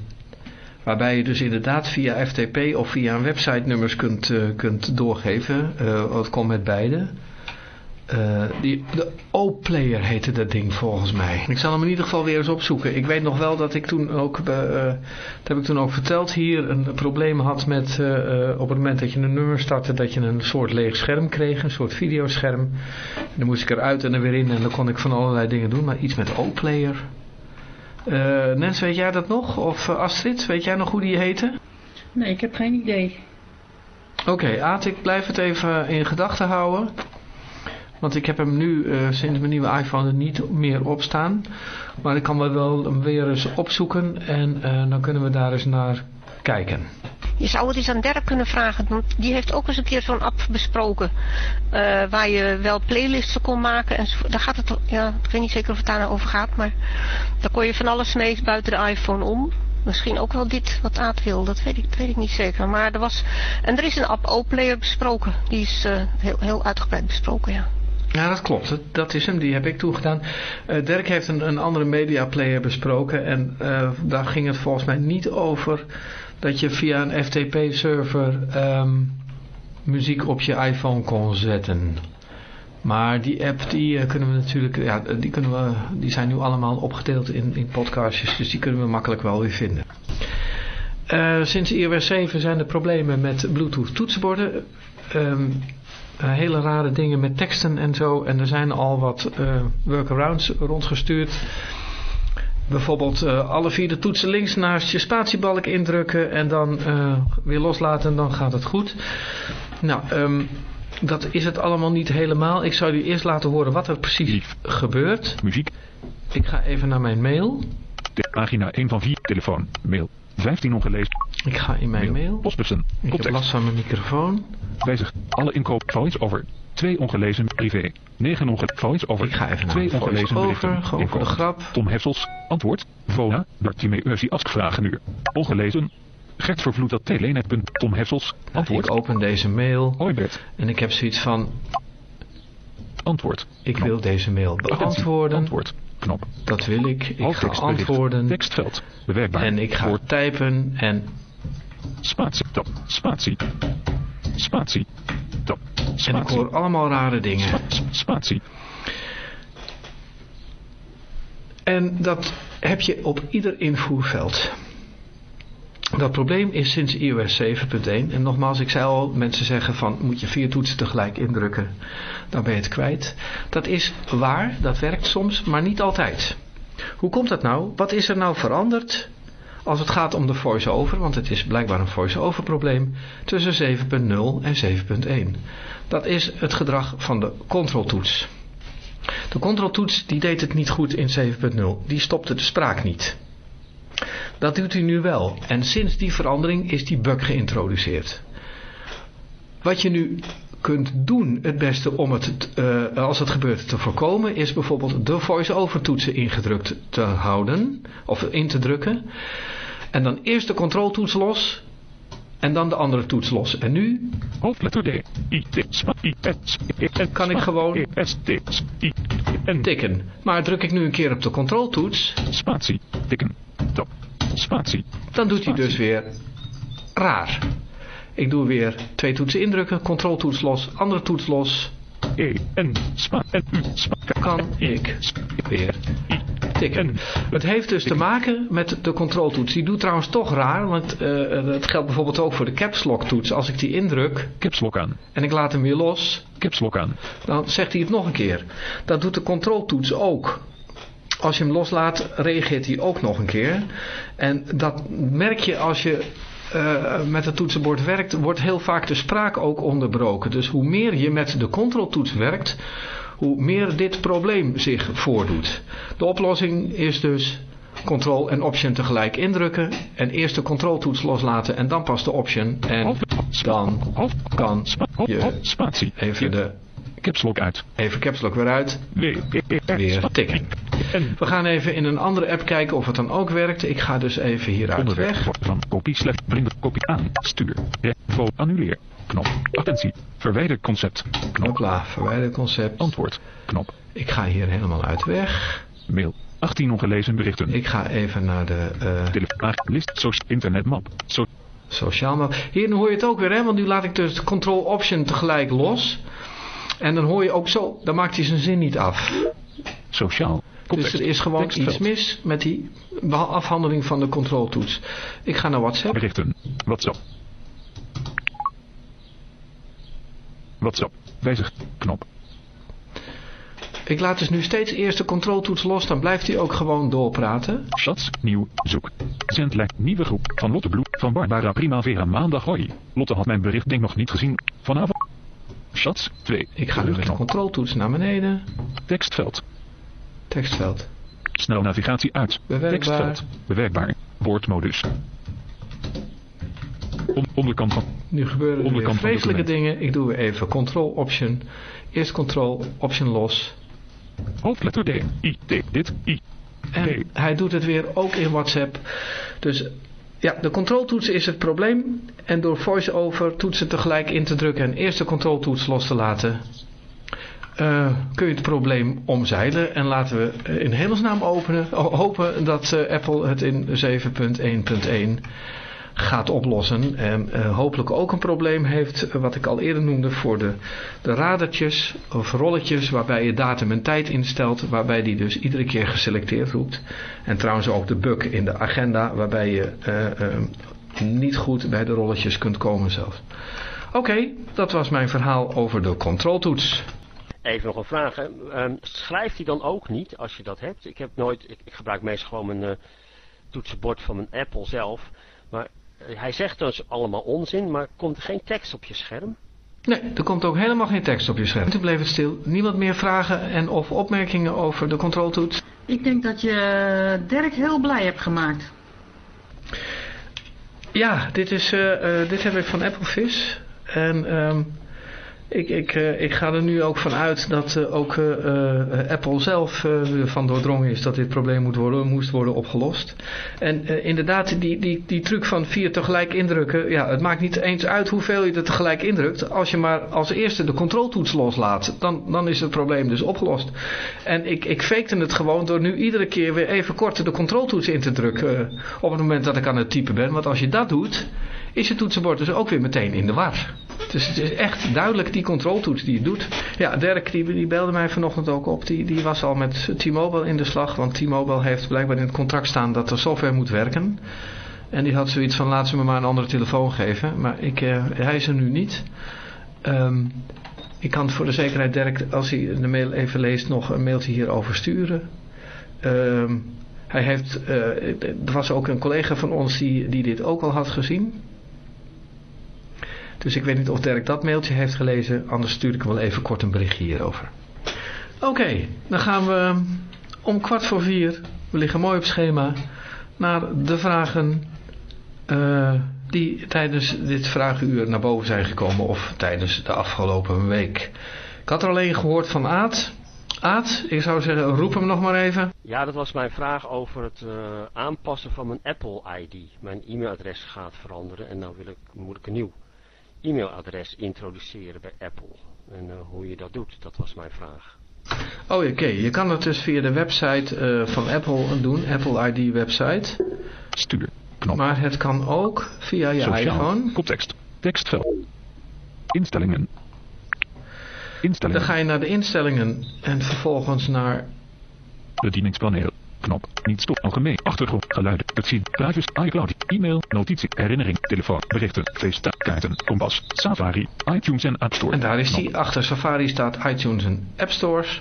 waarbij je dus inderdaad via FTP of via een website nummers kunt, eh, kunt doorgeven. Eh, het komt met beide. Eh, die, de O-player heette dat ding volgens mij. Ik zal hem in ieder geval weer eens opzoeken. Ik weet nog wel dat ik toen ook, eh, dat heb ik toen ook verteld, hier een probleem had met eh, op het moment dat je een nummer startte, dat je een soort leeg scherm kreeg, een soort videoscherm. En dan moest ik eruit en er weer in en dan kon ik van allerlei dingen doen, maar iets met O-player. Nens, weet jij dat nog? Of Astrid, weet jij nog hoe die heette?
Nee, ik heb geen idee.
Oké, Aad, ik blijf het even in gedachten houden. Want ik heb hem nu eh, sinds mijn nieuwe iPhone er niet meer op staan. Maar ik kan wel wel hem weer eens opzoeken en eh, dan kunnen we daar eens naar kijken.
Je zou het eens aan Dirk kunnen vragen, want die heeft ook eens een keer zo'n app besproken. eh, waar je wel playlists kon maken. En daar gaat het, ja, ik weet niet zeker of het daar nou over gaat, maar daar kon je van alles mee buiten de iPhone om. Misschien ook wel dit wat Aad wil, dat weet ik, dat weet ik niet zeker. Maar er was, en er is een app O-Player besproken. Die is heel, heel uitgebreid besproken, ja.
Ja, dat klopt. Dat, is hem. Die heb ik toegedaan. Eh Dirk heeft een, een andere media player besproken. En eh, daar ging het volgens mij niet over dat je via een FTP-server ehm, muziek op je iPhone kon zetten. Maar die app, die eh, kunnen we natuurlijk, ja, die, kunnen we, die zijn nu allemaal opgedeeld in, in podcastjes. Dus die kunnen we makkelijk wel weer vinden. Sinds iOS 7 zijn er problemen met Bluetooth toetsenborden. Eh, hele rare dingen met teksten en zo. En er zijn al wat eh, workarounds rondgestuurd. Bijvoorbeeld eh, alle vier de toetsen links naast je spatiebalk indrukken en dan eh, weer loslaten en dan gaat het goed. Nou, ehm, dat is het allemaal niet helemaal. Ik zou u eerst laten horen wat er precies gebeurt.
Muziek.
Ik ga even naar mijn mail.
De pagina 1 van 4. Telefoon. Mail. 15 ongelezen.
Ik ga in mijn mail.
Postbussen.
Ik heb last van mijn microfoon.
Wijzig. Alle inkoop. Voice over. 2 ongelezen privé. 9 ongelezen. Voice over.
Ik ga even naar
2
de
ongelezen berichten.
gewoon voor de grap.
Tom Hessels. Antwoord. Vola. Bartimee Ursi Ask vragen nu. Ongelezen. Gert Vervloed dat telenet. Tom Hessels. Antwoord.
Ik open deze mail
Oibert.
en ik heb zoiets van,
Antwoord.
ik wil deze mail beantwoorden.
Antwoord. Knop.
Dat wil ik. Ik ga antwoorden.
Tekstveld. Bewerkbaar.
En ik ga typen en
Spatie. Tab. Spatie. Spatie. Tab.
En ik
Spatie.
hoor allemaal rare dingen.
Spa- Spatie.
En dat heb je op ieder invoerveld. Dat probleem is sinds iOS 7.1. En nogmaals, ik zei al, mensen zeggen van moet je vier toetsen tegelijk indrukken. Dan ben je het kwijt. Dat is waar, dat werkt soms, maar niet altijd. Hoe komt dat nou? Wat is er nou veranderd als het gaat om de voice-over? Want het is blijkbaar een voice-over probleem tussen 7.0 en 7.1. Dat is het gedrag van de controltoets. De controltoets die deed het niet goed in 7.0. Die stopte de spraak niet. Dat doet hij nu wel. En sinds die verandering is die bug geïntroduceerd. Wat je nu kunt doen, het beste om het, eh, als het gebeurt, te voorkomen, is bijvoorbeeld de voice-over toetsen ingedrukt te houden, of in te drukken. En dan eerst de controltoets los, en dan de andere toets los. En nu. Kan ik gewoon- tikken. Maar druk ik nu een keer op de controltoets,
Spatie.
Dan doet hij dus weer raar. Ik doe weer twee toetsen indrukken, controltoets los, andere toets los.
E. N. Spa. N. U. Spa.
Kan ik weer tikken. Het heeft dus te maken met de controltoets. Die doet trouwens toch raar, want eh, dat geldt bijvoorbeeld ook voor de caps lock toets. Als ik die indruk
Caps lock aan.
en ik laat hem weer los,
Caps lock aan.
dan zegt hij het nog een keer. Dat doet de controltoets ook. Als je hem loslaat, reageert hij ook nog een keer. En dat merk je als je uh, met het toetsenbord werkt, wordt heel vaak de spraak ook onderbroken. Dus hoe meer je met de controltoets werkt, hoe meer dit probleem zich voordoet. De oplossing is dus Ctrl en Option tegelijk indrukken en eerst de controltoets loslaten en dan pas de Option. En dan kan je even de
Caps Lock uit.
Even Caps Lock weer uit. Weer tikken. We gaan even in een andere app kijken of het dan ook werkt. Ik ga dus even hieruit weg.
Van kopie slecht breng kopie aan. Stuur. Annuleer. Knop. Attentie. Verwijder concept. Knop.
Hopla, verwijder concept.
Antwoord. Knop.
Ik ga hier helemaal uit weg.
Mail. 18 ongelezen berichten.
Ik ga even naar de... Uh...
Telefoon. List. So internetmap. So
Sociaal map. Hier hoor je het ook weer, hè? want nu laat ik dus Ctrl-Option tegelijk los. En dan hoor je ook zo, dan maakt hij zijn zin niet af.
Sociaal.
Dus er is gewoon iets mis met die afhandeling van de controltoets. Ik ga naar WhatsApp.
Berichten. WhatsApp. WhatsApp. Wijzig. Knop.
Ik laat dus nu steeds eerst de controltoets los, dan blijft hij ook gewoon doorpraten.
Chats, nieuw, zoek. Zendlek, nieuwe groep. Van Lotte Bloem, van Barbara Primavera maandag, hoi. Lotte had mijn bericht denk nog niet gezien. Vanavond. Chats, 2.
Ik ga nu met de controltoets naar beneden.
Tekstveld.
Tekstveld.
Snel navigatie uit.
Bewerkbaar.
Tekstveld. Bewerkbaar. Woordmodus. onderkant van...
Nu gebeuren er weer vreselijke dingen. Ik doe weer even Ctrl-Option. Eerst Ctrl-Option los.
Hoofdletter D. I. D. Dit. I.
En hij doet het weer ook in WhatsApp. Dus ja, de controltoets is het probleem. En door voice-over toetsen tegelijk in te drukken en eerst de controltoets los te laten... Uh, kun je het probleem omzeilen. En laten we in hemelsnaam openen, hopen dat uh, Apple het in 7.1.1 gaat oplossen. En uh, hopelijk ook een probleem heeft, uh, wat ik al eerder noemde, voor de, de radertjes of rolletjes waarbij je datum en tijd instelt, waarbij die dus iedere keer geselecteerd roept. En trouwens ook de bug in de agenda, waarbij je uh, niet goed bij de rolletjes kunt komen zelfs. Oké, dat was mijn verhaal over de controltoets.
Even nog een vraag. Um, schrijft hij dan ook niet als je dat hebt? Ik heb nooit, ik, ik gebruik meestal gewoon mijn toetsenbord van mijn Apple zelf. Maar hij zegt dus allemaal onzin, maar komt er geen tekst op je scherm?
Nee, er komt ook helemaal geen tekst op je scherm. Toen bleef het stil. Niemand meer vragen en of opmerkingen over de controltoets.
Ik denk dat je Dirk heel blij hebt gemaakt.
Ja, dit, is, uh, uh, dit heb ik van Applefish. En um, ik, ik, uh, ik ga er nu ook van uit dat uh, ook uh, Apple zelf van doordrongen is dat dit probleem moet worden, moest worden opgelost. En inderdaad, die, die, die truc van vier tegelijk indrukken, ja, het maakt niet eens uit hoeveel je er tegelijk indrukt. Als je maar als eerste de controltoets loslaat, dan, dan is het probleem dus opgelost. En ik, ik het gewoon door nu iedere keer weer even kort de controltoets in te drukken op het moment dat ik aan het typen ben. Want als je dat doet, is je toetsenbord dus ook weer meteen in de war. Dus het is echt duidelijk die controltoets die het doet. Ja, Dirk die, belde mij vanochtend ook op. Die, die was al met T-Mobile in de slag. Want T-Mobile heeft blijkbaar in het contract staan dat de software moet werken. En die had zoiets van laat ze me maar een andere telefoon geven. Maar ik, uh, hij is er nu niet. Um, ik kan voor de zekerheid Dirk, als hij de mail even leest, nog een mailtje hierover sturen. Um, hij heeft, uh, er was ook een collega van ons die, die dit ook al had gezien. Dus ik weet niet of Dirk dat mailtje heeft gelezen. Anders stuur ik hem wel even kort een berichtje hierover. Oké, dan gaan we om kwart voor vier, we liggen mooi op schema, naar de vragen uh, die tijdens dit vragenuur naar boven zijn gekomen of tijdens de afgelopen week. Ik had er alleen gehoord van Aad. Aad, ik zou zeggen, roep hem nog maar even.
Ja, dat was mijn vraag over het uh, aanpassen van mijn Apple ID. Mijn e-mailadres gaat veranderen en dan wil ik, moet ik een nieuw e-mailadres introduceren bij Apple. En uh, hoe je dat doet, dat was mijn vraag.
Oh, oké. Okay. Je kan het dus via de website uh, van Apple doen, Apple ID website.
Stuur. Knop.
Maar het kan ook via je
Sociaal.
iPhone.
Koptekst. Tekstveld. Instellingen. Instellingen.
Dan ga je naar de instellingen en vervolgens naar...
Bedieningspaneel. Knop. Niet stop. Algemeen. Achtergrond. Geluiden. Het zien. Privacy. iCloud. E-mail. Notitie. Herinnering. Telefoon. Berichten. FaceTime. Kaarten. Kompas. Safari. iTunes en App Store.
En daar is die. Achter Safari staat iTunes en App Stores.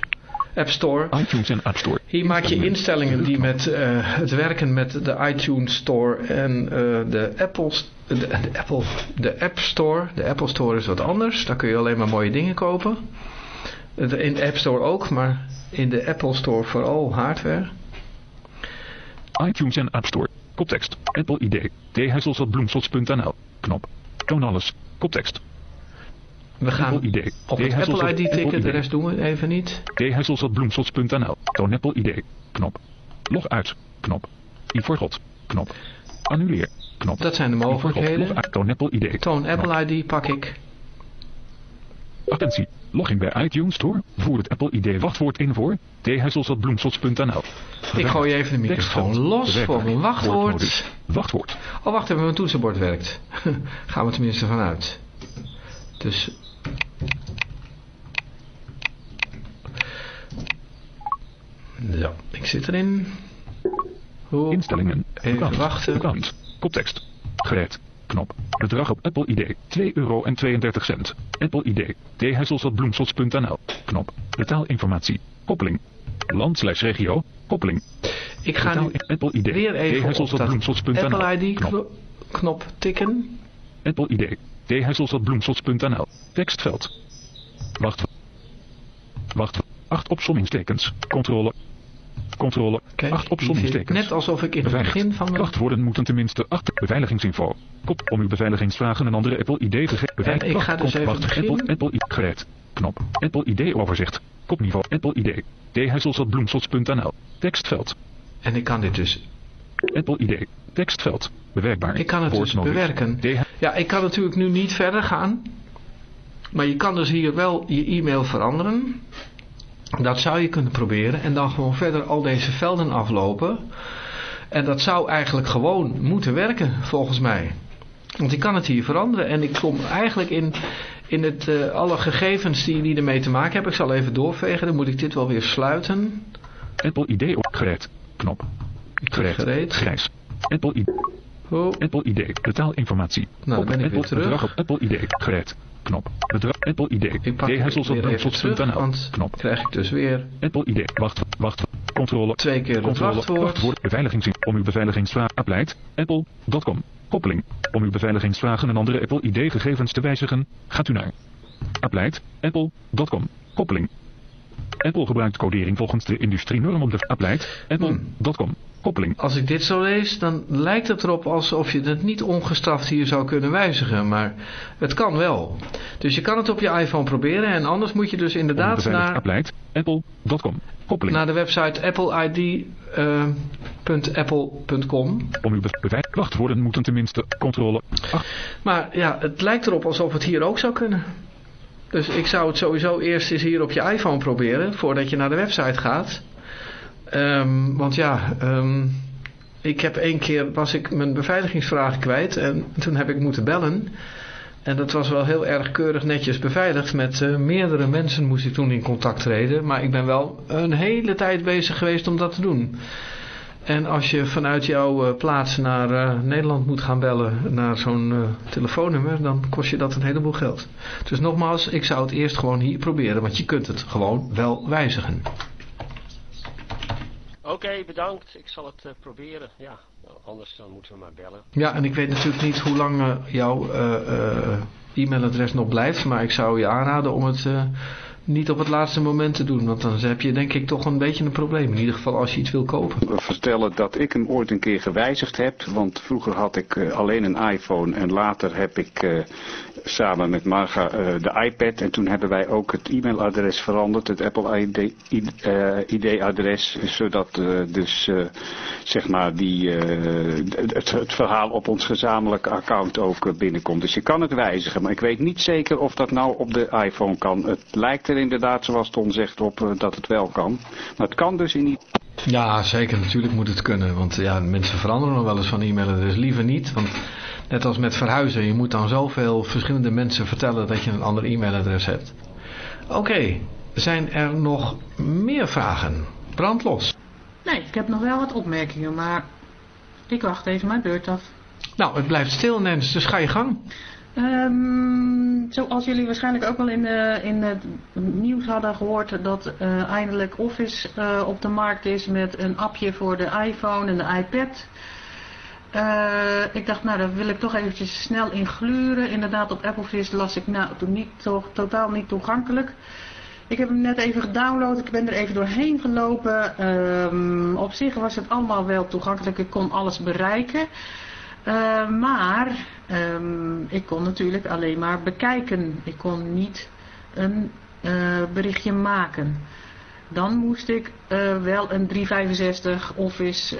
App Store.
iTunes en App Store.
Hier maak je instellingen die met uh, het werken met de iTunes Store en uh, de, Apple, de, de, Apple, de App Store. De Apple Store is wat anders. Daar kun je alleen maar mooie dingen kopen. In de App Store ook, maar in de Apple Store vooral hardware.
iTunes en App Store. Koptekst. Apple ID. dhesselsoftbloemsots.nl. Knop. Toon alles. Koptekst.
We gaan
Apple ID.
op het Apple ID tikken, de rest doen we even niet.
dhesselsoftbloemsots.nl. Toon Apple ID. Knop. Log uit. Knop. Ivorgot. Knop. Annuleer. Knop.
Dat zijn de mogelijkheden.
Toon Apple ID.
Toon Apple ID pak ik.
Attentie. Login bij iTunes Store. Voer het Apple ID wachtwoord in voor dhesselsoftbloemsots.nl.
Ik gooi even de microfoon los voor mijn wachtwoord.
Wachtwoord.
Oh, wacht even, mijn toetsenbord werkt. Gaan we tenminste vanuit. Dus... Zo, ik zit erin.
Hoe? Instellingen.
Even wachten.
Koptekst. Gereed. Knop. Bedrag op Apple ID. 2 euro en 32 cent. Apple ID. dhesselsoftbloemsots.nl. Knop. Betaalinformatie. Koppeling. Land slash regio. Koppeling.
Ik ga nu
Apple ID.
weer even op dat
dhesselsoftbloemsots.nl.
Apple ID
Knop.
kno- knop tikken.
Apple ID. dhesselsoftbloemsots.nl. Tekstveld. Wacht. Wacht. 8 opsommingstekens. Controle. Controle.
Kijk,
8
die
opsommingstekens.
zit net alsof ik in het
Beveiligd.
begin van mijn...
Wachtwoorden moeten tenminste 8 beveiligingsinfo. Kop om uw beveiligingsvragen een andere Apple ID te geven.
Ja, ik ga dus even.
Apple, Apple ID gereed. Knop. Apple ID overzicht. Kopniveau. Apple ID. dhesselsoftbloemsots.nl. Tekstveld.
En ik kan dit dus...
Apple ID. Tekstveld. Bewerkbaar.
Ik kan het dus bewerken.
DH
Ja, ik kan natuurlijk nu niet verder gaan. Maar je kan dus hier wel je e-mail veranderen. Dat zou je kunnen proberen. En dan gewoon verder al deze velden aflopen. En dat zou eigenlijk gewoon moeten werken, volgens mij. Want ik kan het hier veranderen. En ik kom eigenlijk in, in het, eh, alle gegevens die, die ermee te maken hebben. Ik zal even doorvegen. Dan moet ik dit wel weer sluiten.
Apple ID op- gereed. Knop. Gereed.
Gereed.
Grijs. Apple ID.
Oh,
Apple ID. Betaalinformatie.
Nou, ben ik
Apple,
weer terug.
Bedrag op Apple ID. Gereed. Knop. Bedrag Apple ID.
ik pak terug, want
Knop.
krijg ik dus weer
Apple ID. Wacht. Wacht. Controle.
twee keer
Controle.
wachtwoord.
Beveiligingsin. Om uw beveiligingsvraag. Appleit. Apple.com. Koppeling. Om uw beveiligingsvragen en andere Apple ID gegevens te wijzigen. Gaat u naar. Appleit. Apple.com. Koppeling. Apple gebruikt codering volgens de industrienorm op de Appleit. Apple.com. Koppeling.
Als ik dit zo lees, dan lijkt het erop alsof je het niet ongestraft hier zou kunnen wijzigen. Maar het kan wel. Dus je kan het op je iPhone proberen. En anders moet je dus inderdaad naar.
Apple.com. Koppeling.
naar de website eh, appleid.apple.com.
Om uw be- beveiligd wachtwoorden moeten tenminste controle. Ach,
Maar ja, het lijkt erop alsof het hier ook zou kunnen. Dus ik zou het sowieso eerst eens hier op je iPhone proberen, voordat je naar de website gaat. Ehm, want ja, ehm, ik heb één keer, was ik mijn beveiligingsvraag kwijt en toen heb ik moeten bellen. En dat was wel heel erg keurig netjes beveiligd. Met eh, meerdere mensen moest ik toen in contact treden. Maar ik ben wel een hele tijd bezig geweest om dat te doen. En als je vanuit jouw eh, plaats naar eh, Nederland moet gaan bellen naar zo'n telefoonnummer, dan kost je dat een heleboel geld. Dus nogmaals, ik zou het eerst gewoon hier proberen, want je kunt het gewoon wel wijzigen.
Oké, bedankt. Ik zal het eh, proberen. Ja, nou, anders dan moeten we maar bellen.
Ja, en ik weet natuurlijk niet hoe lang eh, jouw eh, e-mailadres nog blijft, maar ik zou je aanraden om het niet op het laatste moment te doen, want dan heb je denk ik toch een beetje een probleem. In ieder geval als je iets wil kopen.
vertellen dat ik hem ooit een keer gewijzigd heb. Want vroeger had ik eh, alleen een iPhone en later heb ik eh, samen met Marga eh, de iPad. En toen hebben wij ook het e-mailadres veranderd, het Apple ID, ID-adres. zodat dus zeg maar die, het, het verhaal op ons gezamenlijke account ook binnenkomt. Dus je kan het wijzigen, maar ik weet niet zeker of dat nou op de iPhone kan. Het lijkt er inderdaad, zoals Ton zegt, op eh, dat het wel kan. Maar het kan dus in ieder
Ja, zeker. Natuurlijk moet het kunnen. Want ja, mensen veranderen nog wel eens van e-mailadres. Liever niet. Want net als met verhuizen. Je moet dan zoveel verschillende mensen vertellen dat je een ander e-mailadres hebt. Oké. Zijn er nog meer vragen? Brand los.
Nee, ik heb nog wel wat opmerkingen, maar ik wacht even mijn beurt af.
Nou, het blijft stil, Nens. Dus ga je gang.
Ehm, zoals jullie waarschijnlijk ook wel in, in het nieuws hadden gehoord dat uh, eindelijk Office uh, op de markt is met een appje voor de iPhone en de iPad. ik dacht, nou daar wil ik toch eventjes snel in gluren. Inderdaad, op Applevis las ik nou niet, toch, totaal niet toegankelijk. Ik heb hem net even gedownload, ik ben er even doorheen gelopen. Um, op zich was het allemaal wel toegankelijk, ik kon alles bereiken. Uh, maar um, ik kon natuurlijk alleen maar bekijken. Ik kon niet een uh, berichtje maken. Dan moest ik uh, wel een 365 Office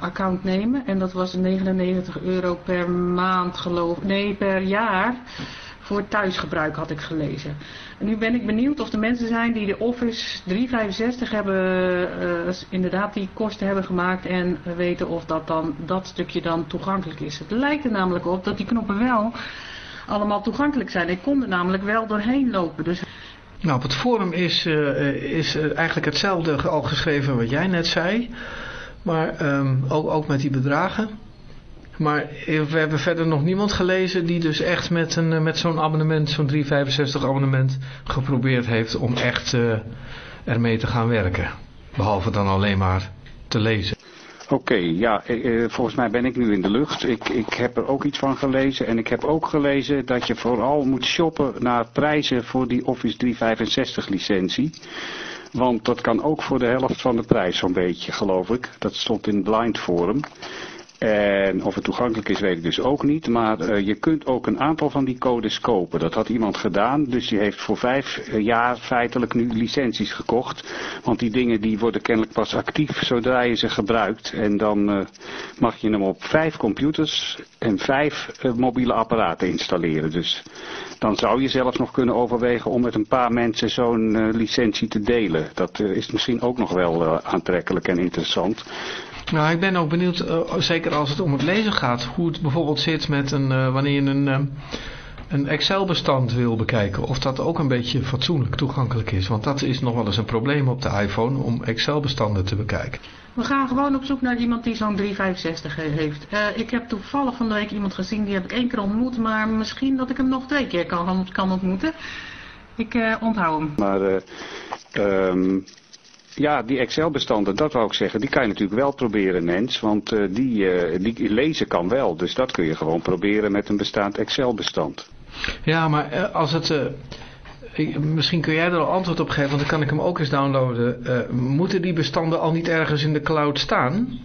account nemen. En dat was 99 euro per maand geloof Nee, per jaar voor thuisgebruik had ik gelezen. En nu ben ik benieuwd of er mensen zijn die de Office 365 hebben, uh, inderdaad die kosten hebben gemaakt en weten of dat, dan, dat stukje dan toegankelijk is. Het lijkt er namelijk op dat die knoppen wel allemaal toegankelijk zijn. Ik kon er namelijk wel doorheen lopen. Dus...
Nou, op het forum is, uh, is eigenlijk hetzelfde al geschreven wat jij net zei. Maar um, ook, ook met die bedragen. Maar we hebben verder nog niemand gelezen die dus echt met, een, met zo'n abonnement, zo'n 365 abonnement geprobeerd heeft om echt uh, ermee te gaan werken. Behalve dan alleen maar te lezen.
Oké, ja, eh, volgens mij ben ik nu in de lucht. Ik, ik heb er ook iets van gelezen. En ik heb ook gelezen dat je vooral moet shoppen naar prijzen voor die Office 365 licentie. Want dat kan ook voor de helft van de prijs zo'n beetje, geloof ik. Dat stond in Blind Forum. En of het toegankelijk is weet ik dus ook niet. Maar uh, je kunt ook een aantal van die codes kopen. Dat had iemand gedaan. Dus die heeft voor vijf eh, jaar feitelijk nu licenties gekocht. Want die dingen die worden kennelijk pas actief zodra je ze gebruikt. En dan uh, mag je hem op vijf computers en vijf mobiele apparaten installeren. Dus dan zou je zelfs nog kunnen overwegen om met een paar mensen zo'n licentie te delen. Dat is misschien ook nog wel aantrekkelijk en interessant.
Nou, ik ben ook benieuwd, uh, zeker als het om het lezen gaat, hoe het bijvoorbeeld zit met een, uh, wanneer je een, uh, een Excel-bestand wil bekijken. Of dat ook een beetje fatsoenlijk toegankelijk is. Want dat is nog wel eens een probleem op de iPhone om Excel-bestanden te bekijken.
We gaan gewoon op zoek naar iemand die zo'n 365 heeft. ik heb toevallig van de week iemand gezien, die heb ik één keer ontmoet. Maar misschien dat ik hem nog twee keer kan, kan ontmoeten. Ik onthoud hem.
Maar, um ja, die Excel-bestanden, dat wou ik zeggen, die kan je natuurlijk wel proberen, mens. Want uh, die, uh, die lezen kan wel. Dus dat kun je gewoon proberen met een bestaand Excel-bestand.
Ja, maar uh, als het... misschien kun jij er al antwoord op geven, want dan kan ik hem ook eens downloaden. moeten die bestanden al niet ergens in de cloud staan?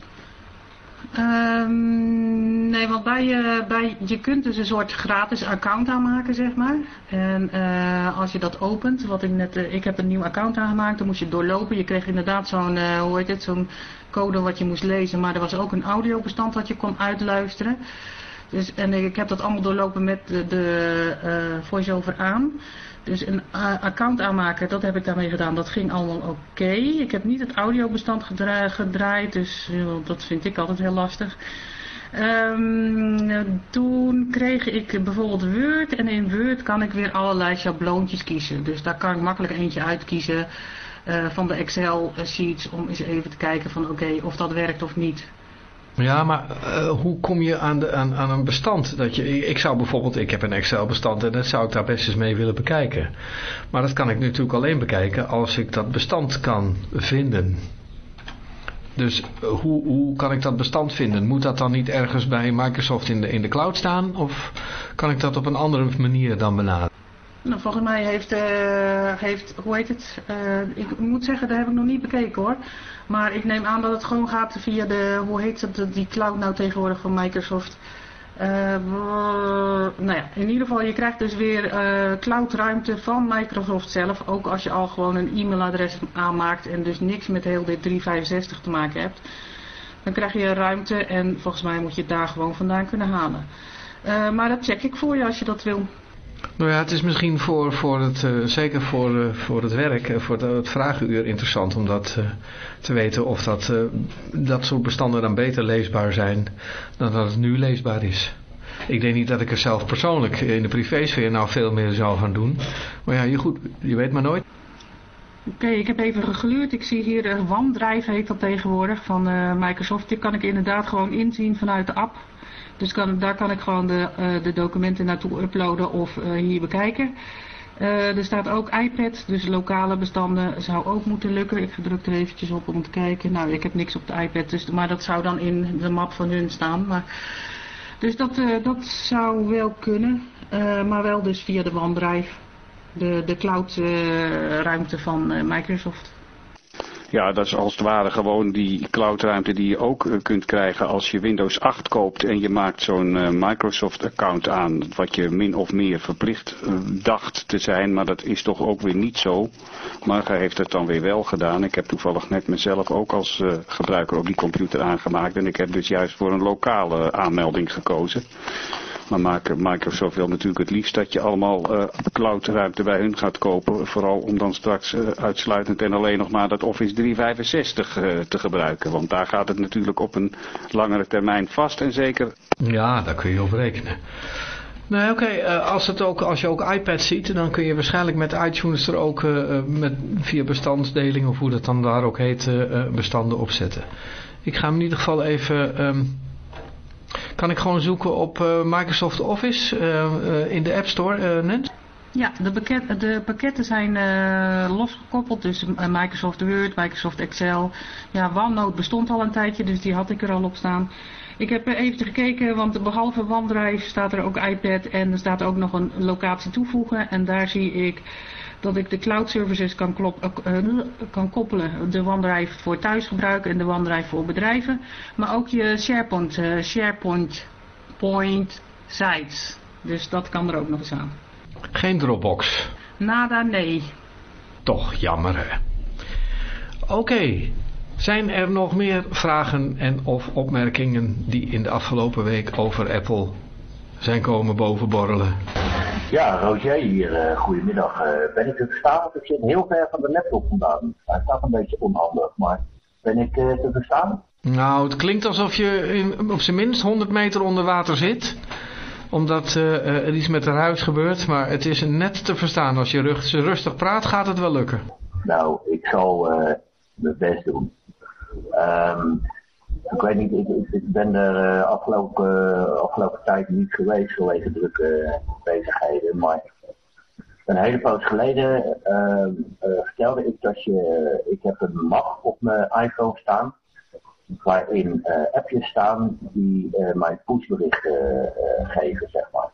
Um, nee, want bij, uh, bij, je kunt dus een soort gratis account aanmaken, zeg maar. En uh, als je dat opent, wat ik net, uh, ik heb een nieuw account aangemaakt, dan moest je doorlopen. Je kreeg inderdaad zo'n, hoe heet het, zo'n code wat je moest lezen, maar er was ook een audiobestand wat je kon uitluisteren. Dus, en ik heb dat allemaal doorlopen met de, de voice-over aan. Dus een account aanmaken, dat heb ik daarmee gedaan. Dat ging allemaal oké. Ik heb niet het audiobestand gedra gedraaid, dus dat vind ik altijd heel lastig. Um, toen kreeg ik bijvoorbeeld Word en in Word kan ik weer allerlei schabloontjes kiezen. Dus daar kan ik makkelijk eentje uitkiezen uh, van de Excel sheets om eens even te kijken van oké of dat werkt of niet.
Ja, maar uh, hoe kom je aan, de, aan, aan een bestand? Dat je, ik zou bijvoorbeeld, ik heb een Excel bestand en dat zou ik daar best eens mee willen bekijken. Maar dat kan ik natuurlijk alleen bekijken als ik dat bestand kan vinden. Dus uh, hoe, hoe kan ik dat bestand vinden? Moet dat dan niet ergens bij Microsoft in de, in de cloud staan? Of kan ik dat op een andere manier dan benaderen?
Nou, volgens mij heeft, uh, heeft hoe heet het, uh, ik moet zeggen, daar heb ik nog niet bekeken hoor. Maar ik neem aan dat het gewoon gaat via de, hoe heet het, die cloud nou tegenwoordig van Microsoft. Uh, nou ja, in ieder geval, je krijgt dus weer cloudruimte van Microsoft zelf. Ook als je al gewoon een e-mailadres aanmaakt en dus niks met heel dit 365 te maken hebt. Dan krijg je ruimte en volgens mij moet je het daar gewoon vandaan kunnen halen. Maar dat check ik voor je als je dat wil.
Nou ja, het is misschien voor, voor het, uh, zeker voor, uh, voor het werk, uh, voor het, vragenuur interessant om dat te weten of dat, dat soort bestanden dan beter leesbaar zijn dan dat het nu leesbaar is. Ik denk niet dat ik er zelf persoonlijk in de privésfeer nou veel meer zou gaan doen. Maar ja, je, goed, je weet maar nooit.
Oké, ik heb even gegluurd. Ik zie hier de OneDrive heet dat tegenwoordig van Microsoft. Die kan ik inderdaad gewoon inzien vanuit de app. Dus kan, daar kan ik gewoon de, uh, de documenten naartoe uploaden of uh, hier bekijken. Uh, er staat ook iPad, dus lokale bestanden zou ook moeten lukken. Ik druk er eventjes op om te kijken. Nou, ik heb niks op de iPad, dus, maar dat zou dan in de map van hun staan. Maar, dus dat, dat zou wel kunnen, maar wel dus via de OneDrive, de, de cloud ruimte van Microsoft.
Ja, dat is als het ware gewoon die cloudruimte die je ook uh, kunt krijgen als je Windows 8 koopt en je maakt zo'n uh, Microsoft account aan, wat je min of meer verplicht uh, dacht te zijn, maar dat is toch ook weer niet zo. Marga heeft het dan weer wel gedaan. Ik heb toevallig net mezelf ook als gebruiker op die computer aangemaakt en ik heb dus juist voor een lokale aanmelding gekozen. Maar Microsoft wil natuurlijk het liefst dat je allemaal uh, cloudruimte bij hun gaat kopen. Vooral om dan straks uh, uitsluitend en alleen nog maar dat Office 365 uh, te gebruiken. Want daar gaat het natuurlijk op een langere termijn vast en zeker.
Ja, daar kun je op rekenen. Nee, oké. Als, als je ook iPad ziet, dan kun je waarschijnlijk met iTunes er ook met, via bestandsdeling, of hoe dat dan daar ook heet, bestanden opzetten. Ik ga hem in ieder geval even um, kan ik gewoon zoeken op uh, Microsoft Office uh, in de App Store, Nens?
Ja, de, de pakketten zijn losgekoppeld, dus Microsoft Word, Microsoft Excel. Ja, OneNote bestond al een tijdje, dus die had ik er al op staan. Ik heb even gekeken, want behalve OneDrive staat er ook iPad en er staat ook nog een locatie toevoegen. En daar zie ik dat ik de cloud services kan, klop, uh, kan koppelen. De OneDrive voor thuisgebruik en de OneDrive voor bedrijven. Maar ook je SharePoint, uh, SharePoint point sites. Dus dat kan er ook nog eens aan.
Geen Dropbox?
Nada, nee.
Toch jammer hè. Oké, okay. Zijn er nog meer vragen en of opmerkingen die in de afgelopen week over Apple zijn komen bovenborrelen?
Ja, Roger hier. Uh, goedemiddag. Uh, ben ik te verstaan? Want ik zit heel ver van de laptop vandaan. Hij staat een beetje onhandig, maar ben ik uh, te verstaan?
Nou, het klinkt alsof je in, op zijn minst 100 meter onder water zit. Omdat er iets met de ruis gebeurt. Maar het is net te verstaan. Als je rustig praat, gaat het wel lukken.
Nou, ik zal mijn best doen. Um, ik weet niet, ik, ben er uh, afgelopen, uh, afgelopen tijd niet geweest vanwege drukke uh, bezigheden. Maar een hele poos geleden vertelde ik dat je, ik heb een map op mijn iPhone staan. Waarin appjes staan die mij pushberichten geven, zeg maar.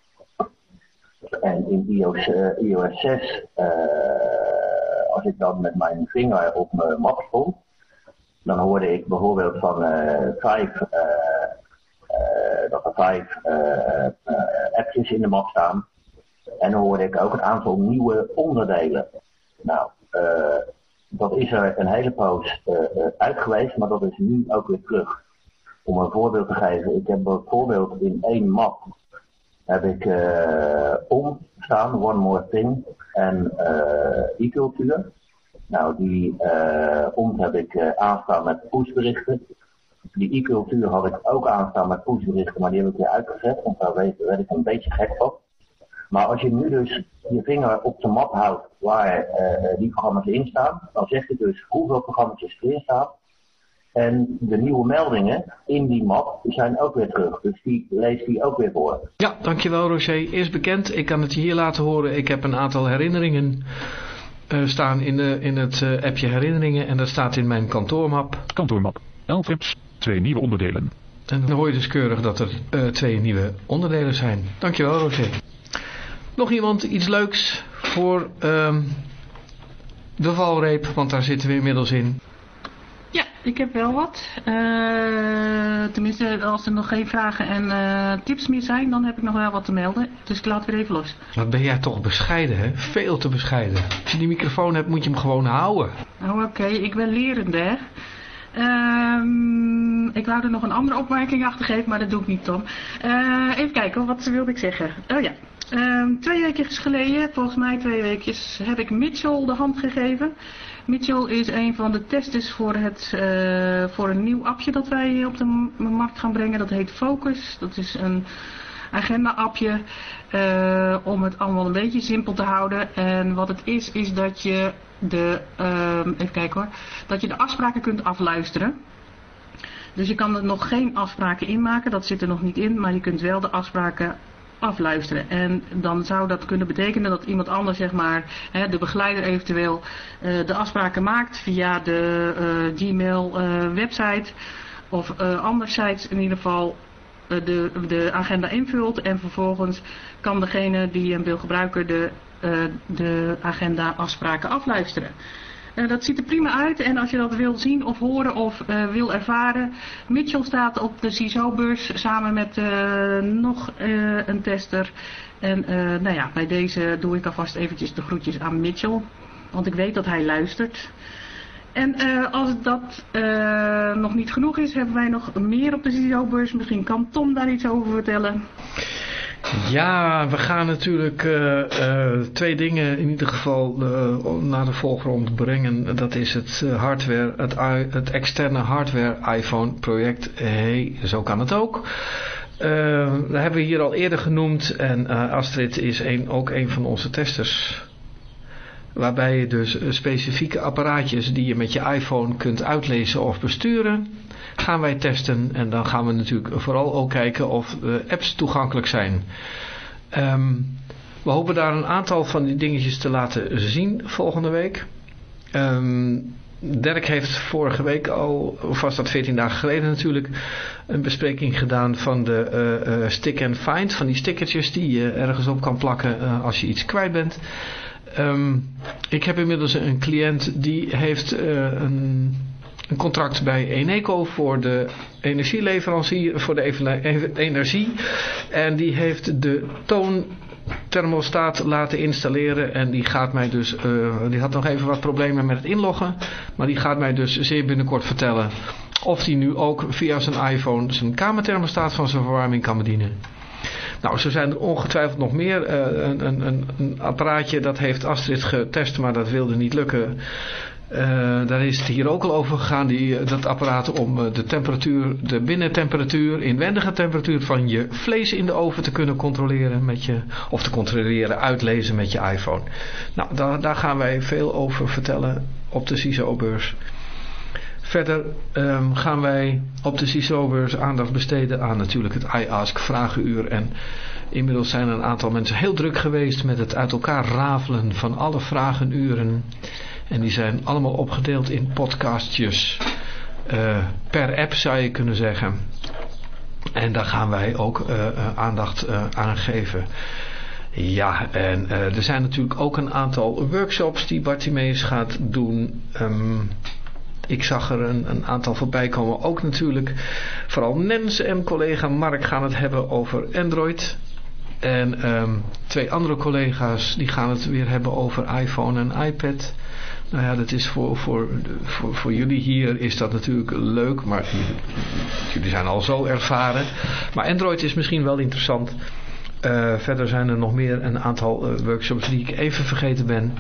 En in iOS, iOS 6, als ik dan met mijn vinger op mijn map stond, dan hoorde ik bijvoorbeeld van uh, vijf, uh, uh, dat er vijf appjes in de map staan. En dan hoorde ik ook een aantal nieuwe onderdelen. Nou, dat is er een hele poos uit geweest, maar dat is nu ook weer terug. Om een voorbeeld te geven, ik heb bijvoorbeeld in één map heb ik om staan, One More Thing en e-cultuur. Nou, die uh, ont heb ik uh, aanstaan met pushberichten. Die e-cultuur had ik ook aanstaan met pushberichten, maar die heb ik weer uitgezet, want daar werd, ik een beetje gek van. Maar als je nu dus je vinger op de map houdt waar uh, die programma's in staan, dan zegt het dus hoeveel programma's erin staan. En de nieuwe meldingen in die map zijn ook weer terug. Dus die leest die ook weer voor.
Ja, dankjewel Roger. Eerst bekend. Ik kan het je hier laten horen. Ik heb een aantal herinneringen uh, staan in, de, in het uh, appje herinneringen en dat staat in mijn kantoormap.
Kantoormap. 11 apps, twee nieuwe onderdelen.
En dan hoor je dus keurig dat er uh, twee nieuwe onderdelen zijn. Dankjewel Roger. Nog iemand iets leuks voor um, de valreep, want daar zitten we inmiddels in.
Ja, ik heb wel wat. Uh, tenminste, als er nog geen vragen en uh, tips meer zijn, dan heb ik nog wel wat te melden. Dus ik laat weer even los.
Wat ben jij toch bescheiden, hè? Veel te bescheiden. Als je die microfoon hebt, moet je hem gewoon houden.
Oh, oké. Okay. Ik ben lerende, hè? Um, ik wou er nog een andere opmerking achter geven, maar dat doe ik niet, Tom. Uh, even kijken, wat wilde ik zeggen? Oh ja. Um, twee weken geleden, volgens mij twee weekjes, heb ik Mitchell de hand gegeven. Mitchell is een van de testers voor, het, uh, voor een nieuw appje dat wij op de markt gaan brengen. Dat heet Focus. Dat is een agenda-appje uh, om het allemaal een beetje simpel te houden. En wat het is, is dat je de, uh, even kijken hoor, dat je de afspraken kunt afluisteren. Dus je kan er nog geen afspraken inmaken, dat zit er nog niet in, maar je kunt wel de afspraken afluisteren. En dan zou dat kunnen betekenen dat iemand anders, zeg maar, hè, de begeleider eventueel, uh, de afspraken maakt via de uh, Gmail uh, website of andere sites in ieder geval de, de agenda invult en vervolgens kan degene die hem wil gebruiken de, de agenda afspraken afluisteren. Uh, dat ziet er prima uit en als je dat wil zien of horen of uh, wil ervaren. Mitchell staat op de CISO-beurs samen met uh, nog een tester. En nou ja, bij deze doe ik alvast eventjes de groetjes aan Mitchell. Want ik weet dat hij luistert. En als dat nog niet genoeg is, hebben wij nog meer op de CISO-beurs. Misschien kan Tom daar iets over vertellen.
Ja, we gaan natuurlijk uh, uh, twee dingen in ieder geval uh, naar de volgrond brengen. Dat is het hardware, het, het externe hardware iPhone project. Hey, zo kan het ook. dat hebben we hier al eerder genoemd en Astrid is ook een van onze testers. Waarbij je dus specifieke apparaatjes die je met je iPhone kunt uitlezen of besturen gaan wij testen. En dan gaan we natuurlijk vooral ook kijken of apps toegankelijk zijn. Um, we hopen daar een aantal van die dingetjes te laten zien volgende week. Um, Dirk heeft vorige week al, of was dat 14 dagen geleden natuurlijk, een bespreking gedaan van de uh, stick and find. Van die stickertjes die je ergens op kan plakken uh, als je iets kwijt bent. Um, ik heb inmiddels een cliënt die heeft een een contract bij Eneco voor de energieleverancier, voor de energie. En die heeft de toonthermostaat laten installeren en die gaat mij dus, uh, die had nog even wat problemen met het inloggen, maar die gaat mij dus zeer binnenkort vertellen of die nu ook via zijn iPhone zijn kamerthermostaat van zijn verwarming kan bedienen. Nou, zo zijn er ongetwijfeld nog meer. Uh, een, een, een apparaatje, dat heeft Astrid getest, maar dat wilde niet lukken. Uh, daar is het hier ook al over gegaan, die, eh, dat apparaat om uh, de temperatuur, de binnentemperatuur, inwendige temperatuur van je vlees in de oven te kunnen controleren met je, of te controleren, uitlezen met je iPhone. Nou, daar, daar gaan wij veel over vertellen op de CISO-beurs. Verder um, gaan wij op de CISO-beurs aandacht besteden aan natuurlijk het iAsk vragenuur en inmiddels zijn een aantal mensen heel druk geweest met het uit elkaar rafelen van alle vragenuren. En die zijn allemaal opgedeeld in podcastjes. Uh, per app zou je kunnen zeggen. En daar gaan wij ook uh, aandacht uh, aan geven. Ja, en er zijn natuurlijk ook een aantal workshops die Bartimeus gaat doen. Um, ik zag er een, een, aantal voorbij komen. Ook natuurlijk, vooral Nens en collega Mark gaan het hebben over Android. En um, twee andere collega's die gaan het weer hebben over iPhone en iPad. Nou ja, dat is voor, voor, voor, jullie hier is dat natuurlijk leuk, maar jullie zijn al zo ervaren. Maar Android is misschien wel interessant. Uh, verder zijn er nog meer een aantal uh, workshops die ik even vergeten ben.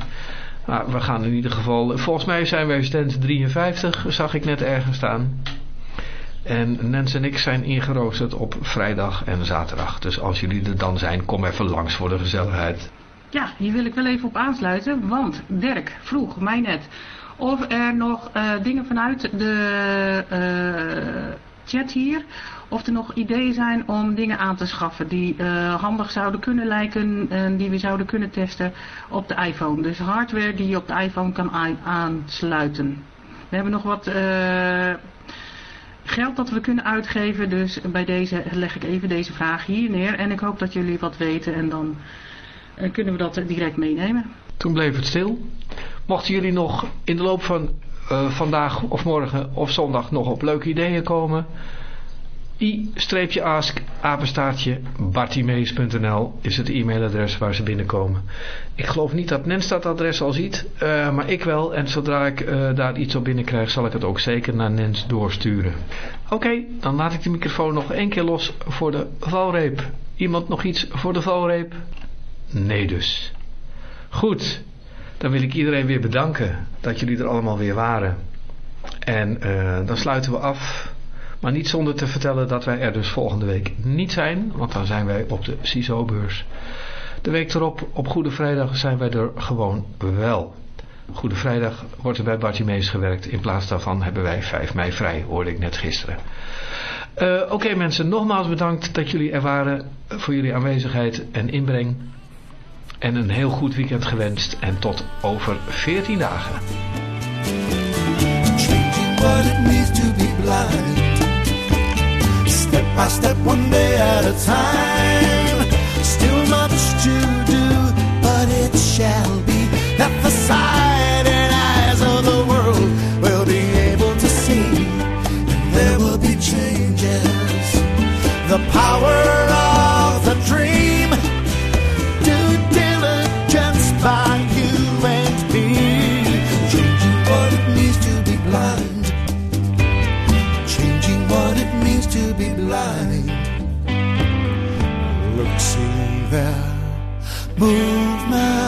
Maar we gaan in ieder geval... Volgens mij zijn wij stand 53, zag ik net ergens staan. En Nens en ik zijn ingeroosterd op vrijdag en zaterdag. Dus als jullie er dan zijn, kom even langs voor de gezelligheid.
Ja, hier wil ik wel even op aansluiten, want Dirk vroeg mij net of er nog uh, dingen vanuit de uh, chat hier, of er nog ideeën zijn om dingen aan te schaffen die uh, handig zouden kunnen lijken en die we zouden kunnen testen op de iPhone. Dus hardware die je op de iPhone kan aansluiten. We hebben nog wat geld dat we kunnen uitgeven, dus bij deze leg ik even deze vraag hier neer en ik hoop dat jullie wat weten en dan kunnen we dat direct meenemen.
Toen bleef het stil. Mochten jullie nog in de loop van uh, vandaag of morgen of zondag nog op leuke ideeën komen... i-ask apenstaartje bartimees.nl is het e-mailadres waar ze binnenkomen. Ik geloof niet dat Nens dat adres al ziet, uh, maar ik wel. En zodra ik uh, daar iets op binnenkrijg zal ik het ook zeker naar Nens doorsturen. Oké, dan laat ik de microfoon nog één keer los voor de valreep. Iemand nog iets voor de valreep? Nee dus. Goed, dan wil ik iedereen weer bedanken dat jullie er allemaal weer waren. En uh, dan sluiten we af. Maar niet zonder te vertellen dat wij er dus volgende week niet zijn. Want dan zijn wij op de CISO-beurs. De week erop, op Goede Vrijdag, zijn wij er gewoon wel.
Goede Vrijdag wordt er bij Bartimeus gewerkt. In plaats daarvan hebben wij 5 mei vrij, hoorde ik net gisteren. Uh, Oké mensen, nogmaals bedankt dat jullie er waren voor jullie aanwezigheid en inbreng. En een heel goed weekend gewenst en tot over 14 dagen. what it means to be blind. Step by step, one day at a time. Still much to do, but it shall be that the sight Move